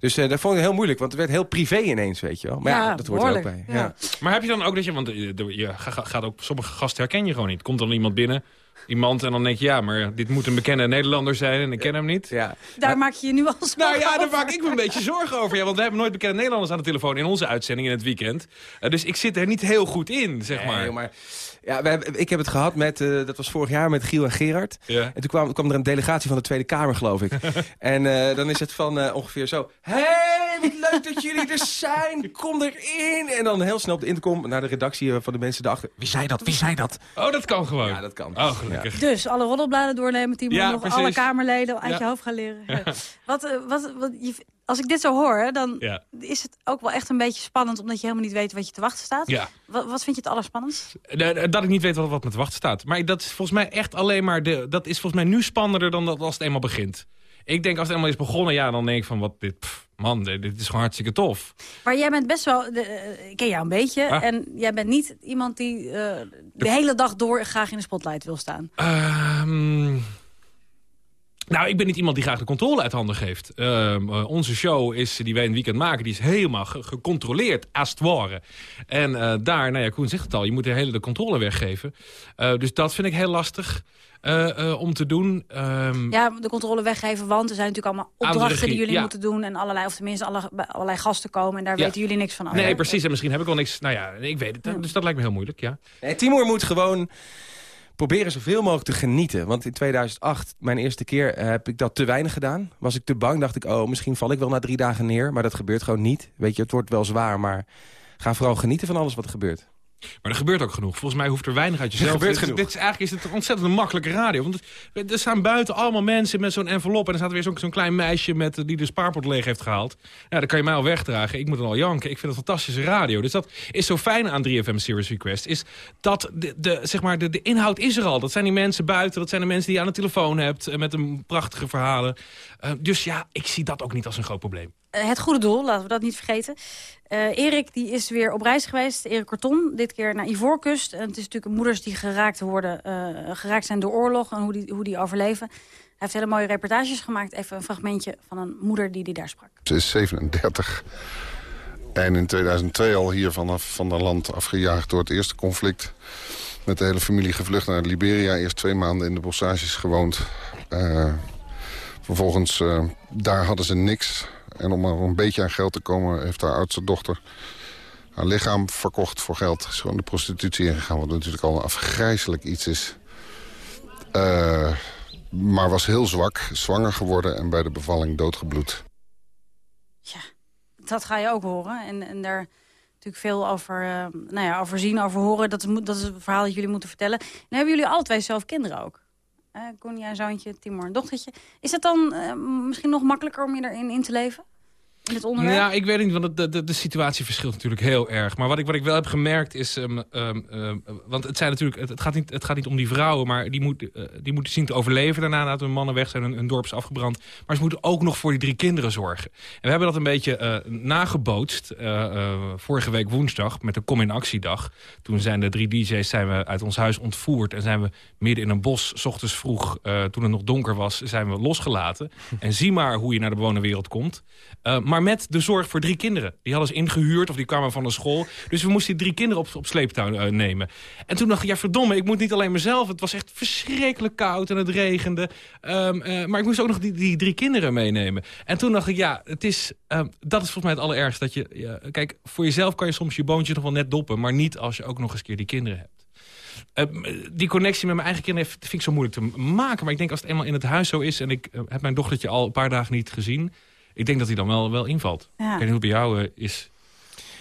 Dus eh dat vond ik heel moeilijk, want het werd heel privé ineens, weet je wel. Maar ja, Ja, dat hoort er ook bij. Ja. Maar heb je dan ook dat je, want eh, de- je ga- ga- gaat ook, sommige gasten herken je gewoon niet. Komt dan iemand binnen, iemand, en dan denk je, ja, maar dit moet een bekende Nederlander zijn en ik ken hem niet. Ja. Daar maak je je nu al Nou zorgen ja, daar over. maak ik me een beetje zorgen over. Ja, want we hebben nooit bekende Nederlanders aan de telefoon in onze uitzending in het weekend. Eh, dus ik zit er niet heel goed in, zeg Nee, maar. maar ja, we hebben, ik heb het gehad met, eh, dat was vorig jaar met Giel en Gerard. Ja. En toen kwam, kwam er een delegatie van de Tweede Kamer, geloof ik. [laughs] en eh, dan is het van eh, ongeveer zo... hey, wat leuk dat jullie er zijn, kom erin. En dan heel snel op de intercom naar de redactie van de mensen daarachter. Wie zei dat, wie zei dat? Oh, dat kan gewoon. Ja, dat kan. Oh, gelukkig. Dus alle roddelbladen doornemen, Timo. Ja, nog precies. alle Kamerleden uit je hoofd gaan leren. [laughs] Wat, eh, wat, wat, je, als ik dit zo hoor, dan Ja. is het ook wel echt een beetje spannend... omdat je helemaal niet weet wat je te wachten staat. Ja. Wat, wat vind je het allerspannendst? Eh, Dat ik niet weet wat, wat me te wachten staat. Maar dat is volgens mij echt alleen maar... De, dat is volgens mij nu spannender dan dat als het eenmaal begint. Ik denk als het helemaal is begonnen, ja, dan denk ik van wat dit, pff, man, dit, is gewoon hartstikke tof. Maar jij bent best wel, de, eh, ik ken jou een beetje... Ah. en jij bent niet iemand die eh, de hele dag door graag in de spotlight wil staan. Ehm, nou, ik ben niet iemand die graag de controle uit handen geeft. Ehm, eh, onze show is, die wij in het weekend maken, die is helemaal ge- gecontroleerd, als het ware. En daar, nou ja, Koen zegt het al, je moet de hele de controle weggeven. Dus dat vind ik heel lastig om te doen. Ehm, Ja, de controle weggeven, want er zijn natuurlijk allemaal opdrachten die jullie ja. moeten doen. En allerlei, of tenminste alle, allerlei gasten komen en daar Ja. weten jullie niks van af. Nee, precies. En misschien heb ik wel niks. Nou ja, ik weet het. Dus dat lijkt me heel moeilijk, ja. Nee, Timur moet gewoon proberen zoveel mogelijk te genieten. Want in 2008, mijn eerste keer, eh, heb ik dat te weinig gedaan. Was ik te bang, dacht ik, oh, misschien val ik wel na drie dagen neer. Maar dat gebeurt gewoon niet. Weet je, het wordt wel zwaar, maar ga vooral genieten van alles wat er gebeurt. Maar er gebeurt ook genoeg. Volgens mij hoeft er weinig uit jezelf. Er gebeurt dit, genoeg. dit is eigenlijk is het een ontzettend makkelijke radio. Want het- er staan buiten allemaal mensen met zo'n envelop. En er staat weer zo'n klein meisje met, eh, die de spaarpot leeg heeft gehaald. Ja, dan kan je mij al wegdragen. Ik moet dan al janken. Ik vind het fantastische radio. Dus dat is zo fijn aan 3FM Series Request. Is dat de, de, zeg maar de, de inhoud is er al. Dat zijn die mensen buiten. Dat zijn de mensen die je aan de telefoon hebt. eh, Met een prachtige verhalen. Eh, dus ja, ik zie dat ook niet als een groot probleem. Eh, het goede doel, laten we dat niet vergeten. Eh, Erik die is weer op reis geweest, Erik Korton, dit keer naar Ivoorkust. En het is natuurlijk moeders die geraakt, worden, eh, geraakt zijn door oorlog en hoe die, hoe die overleven. Hij heeft hele mooie reportages gemaakt. Even een fragmentje van een moeder die die daar sprak. Ze is 37. En in 2002 al hier vanaf van dat land afgejaagd door het eerste conflict. Met de hele familie gevlucht naar Liberia. Eerst twee maanden in de bossages gewoond. Vervolgens, daar hadden ze niks. En om er een beetje aan geld te komen... heeft haar oudste dochter haar lichaam verkocht voor geld. Is gewoon de prostitutie ingegaan. Wat natuurlijk al een afgrijzelijk iets is. Eh, maar was heel zwak, zwanger geworden... en bij de bevalling doodgebloed. Dat ga je ook horen. En, en daar natuurlijk veel over, eh, nou ja, over zien, over horen. Dat dat is het verhaal dat jullie moeten vertellen. En hebben jullie alle twee zelf kinderen ook. Een zoontje, Timor dochtertje. Is het dan eh, misschien nog makkelijker om je erin in te leven? Ja, ik weet niet, want de, de, de situatie verschilt natuurlijk heel erg. Maar wat ik, wat ik wel heb gemerkt is... ehm, ehm, ehm, want het, zijn natuurlijk, het, gaat niet, het gaat niet om die vrouwen... maar die, moet, eh, die moeten zien te overleven daarna... nadat hun mannen weg zijn, hun, dorp is afgebrand. Maar ze moeten ook nog voor die drie kinderen zorgen. En we hebben dat een beetje eh, nagebootst... eh, vorige week woensdag met de Kom in Actiedag. Toen zijn de drie DJ's zijn we uit ons huis ontvoerd... en zijn we midden in een bos, s ochtends vroeg... toen het nog donker was, zijn we losgelaten. en zie maar hoe je naar de bewonerwereld komt. Eh, maar met de zorg voor drie kinderen. Die hadden ze ingehuurd of die kwamen van de school. Dus we moesten die drie kinderen op, op sleeptouw eh, nemen. En toen dacht ik, ja verdomme, ik moet niet alleen mezelf. Het was echt verschrikkelijk koud en het regende. Ehm, eh, maar ik moest ook nog die, die drie kinderen meenemen. En toen dacht ik, ja, het is, ehm, dat is volgens mij het allerergste. Dat je, ja, kijk, voor jezelf kan je soms je boontje nog wel net doppen. Maar niet als je ook nog eens een keer die kinderen hebt. Ehm, die connectie met mijn eigen kinderen vind ik zo moeilijk te maken. Maar ik denk als het eenmaal in het huis zo is... en ik eh, heb mijn dochtertje al een paar dagen niet gezien... ik denk dat hij dan wel, wel invalt. Ja. Ik weet niet hoe bij jou eh, is.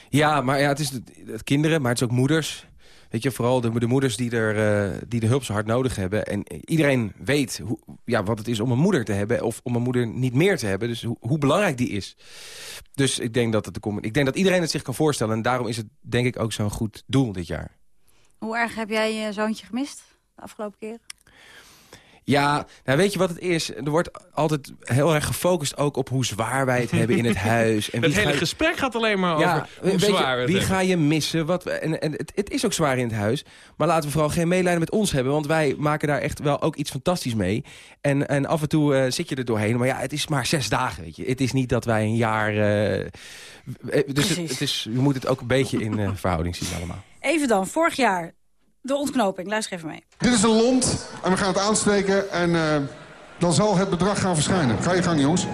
Ja, maar ja, het is het, het kinderen, maar het is ook moeders. Weet je, vooral de, de moeders die, er, eh, die de hulp zo hard nodig hebben. En iedereen weet hoe, ja, wat het is om een moeder te hebben... of om een moeder niet meer te hebben. Dus hoe, hoe belangrijk die is. Dus ik denk dat, het, de ik denk dat iedereen het zich kan voorstellen. En daarom is het denk ik ook zo'n goed doel dit jaar. Hoe erg heb jij je zoontje gemist de afgelopen keer? Ja, nou weet je wat het is? Er wordt altijd heel erg gefocust ook op hoe zwaar wij het hebben in het [laughs] huis. En het hele gesprek gaat alleen maar Ja, over hoe je, zwaar we het wie hebben. ga je missen? Wat, we- en en het, het is ook zwaar in het huis. Maar laten we vooral geen medelijden met ons hebben. Want wij maken daar echt wel ook iets fantastisch mee. En, en af en toe eh, zit je er doorheen. Maar ja, het is maar zes dagen, weet je. Het is niet dat wij een jaar... eh, eh, dus het, het is, je moet het ook een beetje in verhouding zien allemaal. Even dan, vorig jaar, de ontknoping. Luister even mee. Dit is een lont en we gaan het aansteken en eh, dan zal het bedrag gaan verschijnen. Ga je gang, jongens. [laughs]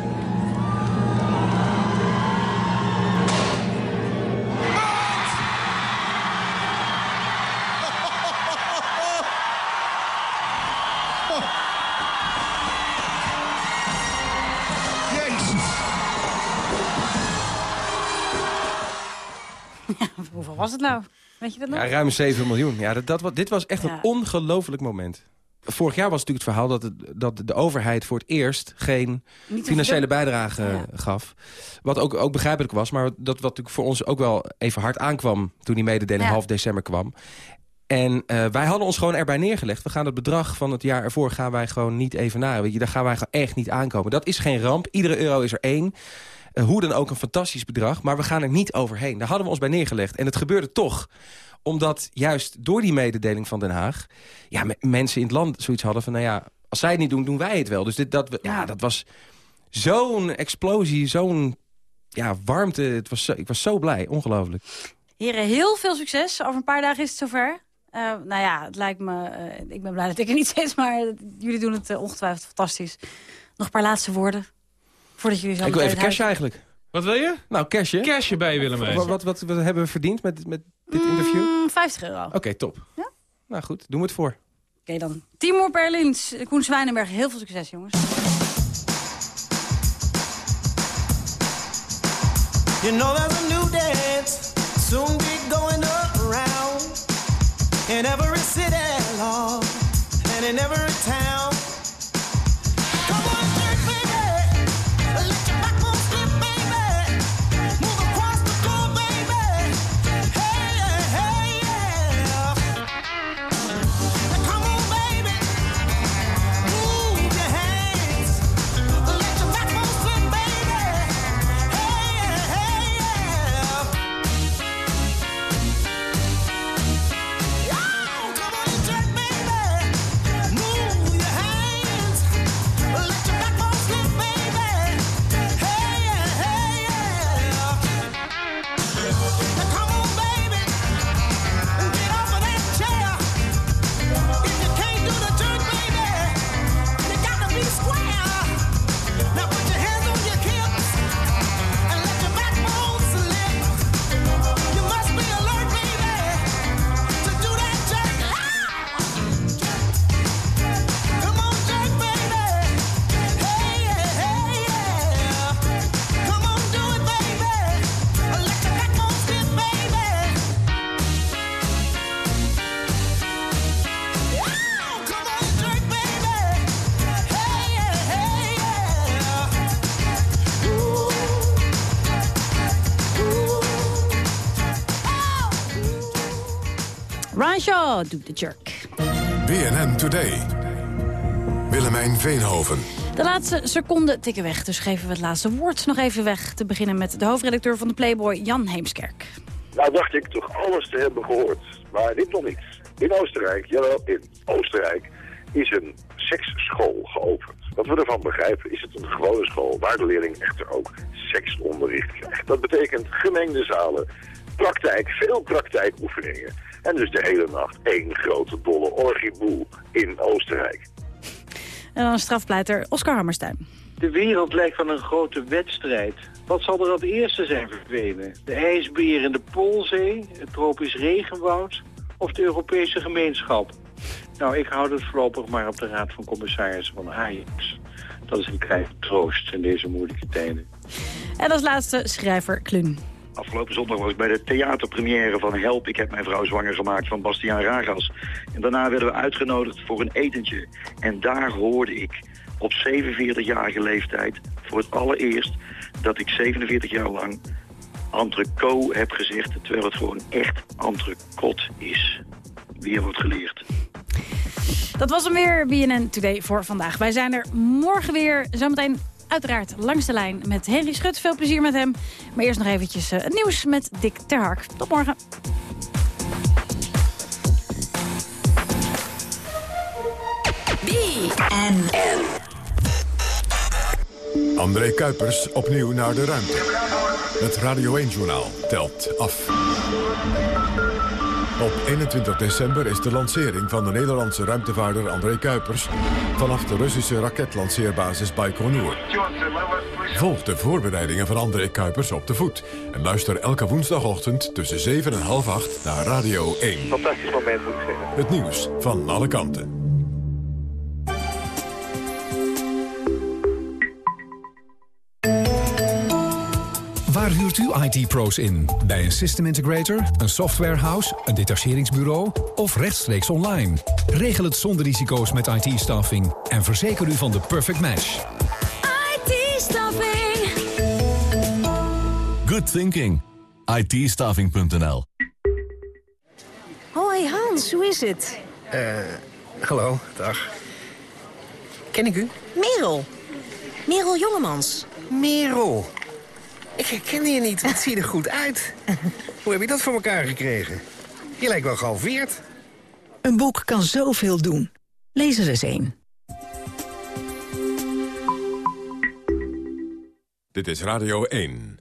Jezus. Hoeveel was het nou? Weet je dat nog? Ja, ruim 7 miljoen. Ja, dat, dat, dit was echt Ja. een ongelooflijk moment. Vorig jaar was natuurlijk het verhaal dat, het, dat de overheid voor het eerst geen financiële bijdrage Ja. gaf. Wat ook, ook begrijpelijk was, maar dat wat natuurlijk voor ons ook wel even hard aankwam toen die mededeling Ja. half december kwam. En eh, wij hadden ons gewoon erbij neergelegd. We gaan het bedrag van het jaar ervoor gaan wij gewoon niet evenaren. Weet je, daar gaan wij gewoon echt niet aankomen. Dat is geen ramp. Iedere euro is er één. Eh, hoe dan ook een fantastisch bedrag. Maar we gaan er niet overheen. Daar hadden we ons bij neergelegd. En het gebeurde toch omdat juist door die mededeling van Den Haag... Ja, me- mensen in het land zoiets hadden van... nou ja, als zij het niet doen, doen wij het wel. Dus dit, dat, we- ja, dat was zo'n explosie, zo'n ja, warmte. Het was zo, ik was zo blij, ongelooflijk. Heren, heel veel succes. Over een paar dagen is het zover. Eh, nou ja, het lijkt me... eh, ik ben blij dat ik er niet zit, maar jullie doen het ongetwijfeld fantastisch. Nog een paar laatste woorden. Voordat jullie zo ik wil even het cash huis- eigenlijk. Wat wil je? Nou, cashje. Cashje bij je, Willemijn. Wat, wat, wat, wat hebben we verdiend met, met dit interview? Mm, 50 euro. Oké, top. Ja? Nou goed, doen we het voor. Oké dan. Timur Perlins, Koen Zwijnenberg. Heel veel succes, jongens. You know there's a new dance soon be going around in every city, Lord, and in every town. Shaw doet de jerk. BNN Today. Willemijn Veenhoven. De laatste seconden tikken weg, dus geven we het laatste woord nog even weg. Te beginnen met de hoofdredacteur van de Playboy, Jan Heemskerk. Nou dacht ik toch alles te hebben gehoord. Maar dit nog niet. In Oostenrijk, jawel, in Oostenrijk is een seksschool geopend. Wat we ervan begrijpen is het een gewone school waar de leerling echter ook seksonderricht krijgt. Dat betekent gemengde zalen, praktijk, veel praktijkoefeningen. En dus de hele nacht één grote dolle orgieboel in Oostenrijk. En dan strafpleiter Oscar Hammerstein. De wereld lijkt van een grote wedstrijd. Wat zal er als eerste zijn verdwenen? De ijsbeer in de Poolzee, het tropisch regenwoud of de Europese gemeenschap? Nou, ik houd het voorlopig maar op de Raad van Commissarissen van Ajax. Dat is een kleine troost in deze moeilijke tijden. En als laatste schrijver Klun. Afgelopen zondag was ik bij de theaterpremière van Help, ik heb mijn vrouw zwanger gemaakt van Bastiaan Ragas. En daarna werden we uitgenodigd voor een etentje. En daar hoorde ik op 47-jarige leeftijd voor het allereerst dat ik 47 jaar lang entrecote heb gezegd, terwijl het gewoon echt entrecote is. Weer wordt geleerd. Dat was hem weer, BNN Today voor vandaag. Wij zijn er morgen weer, zometeen uiteraard langs de lijn met Henry Schut. Veel plezier met hem. Maar eerst nog eventjes eh, het nieuws met Dick Terhark. Tot morgen. BNN. André Kuipers opnieuw naar de ruimte. Het Radio 1-journaal telt af. Op 21 december is de lancering van de Nederlandse ruimtevaarder André Kuipers... vanaf de Russische raketlanceerbasis Baikonur. Volg de voorbereidingen van André Kuipers op de voet... en luister elke woensdagochtend tussen 7 en half 8 naar Radio 1. Fantastisch moment moet ik zeggen. Het nieuws van alle kanten. Waar huurt u IT-pro's in? Bij een system integrator, een softwarehouse, een detacheringsbureau of rechtstreeks online? Regel het zonder risico's met IT-staffing en verzeker u van de perfect match. IT-staffing. Good thinking. itstaffing.nl Hoi Hans, Hans, hoe is het? Eh, hallo, dag. Ken ik u? Merel. Merel Jongemans. Merel. Ik herken je niet, wat zie je er goed uit. Hoe heb je dat voor elkaar gekregen? Je lijkt wel gehalveerd. Een boek kan zoveel doen. Lees er eens een. Dit is Radio 1.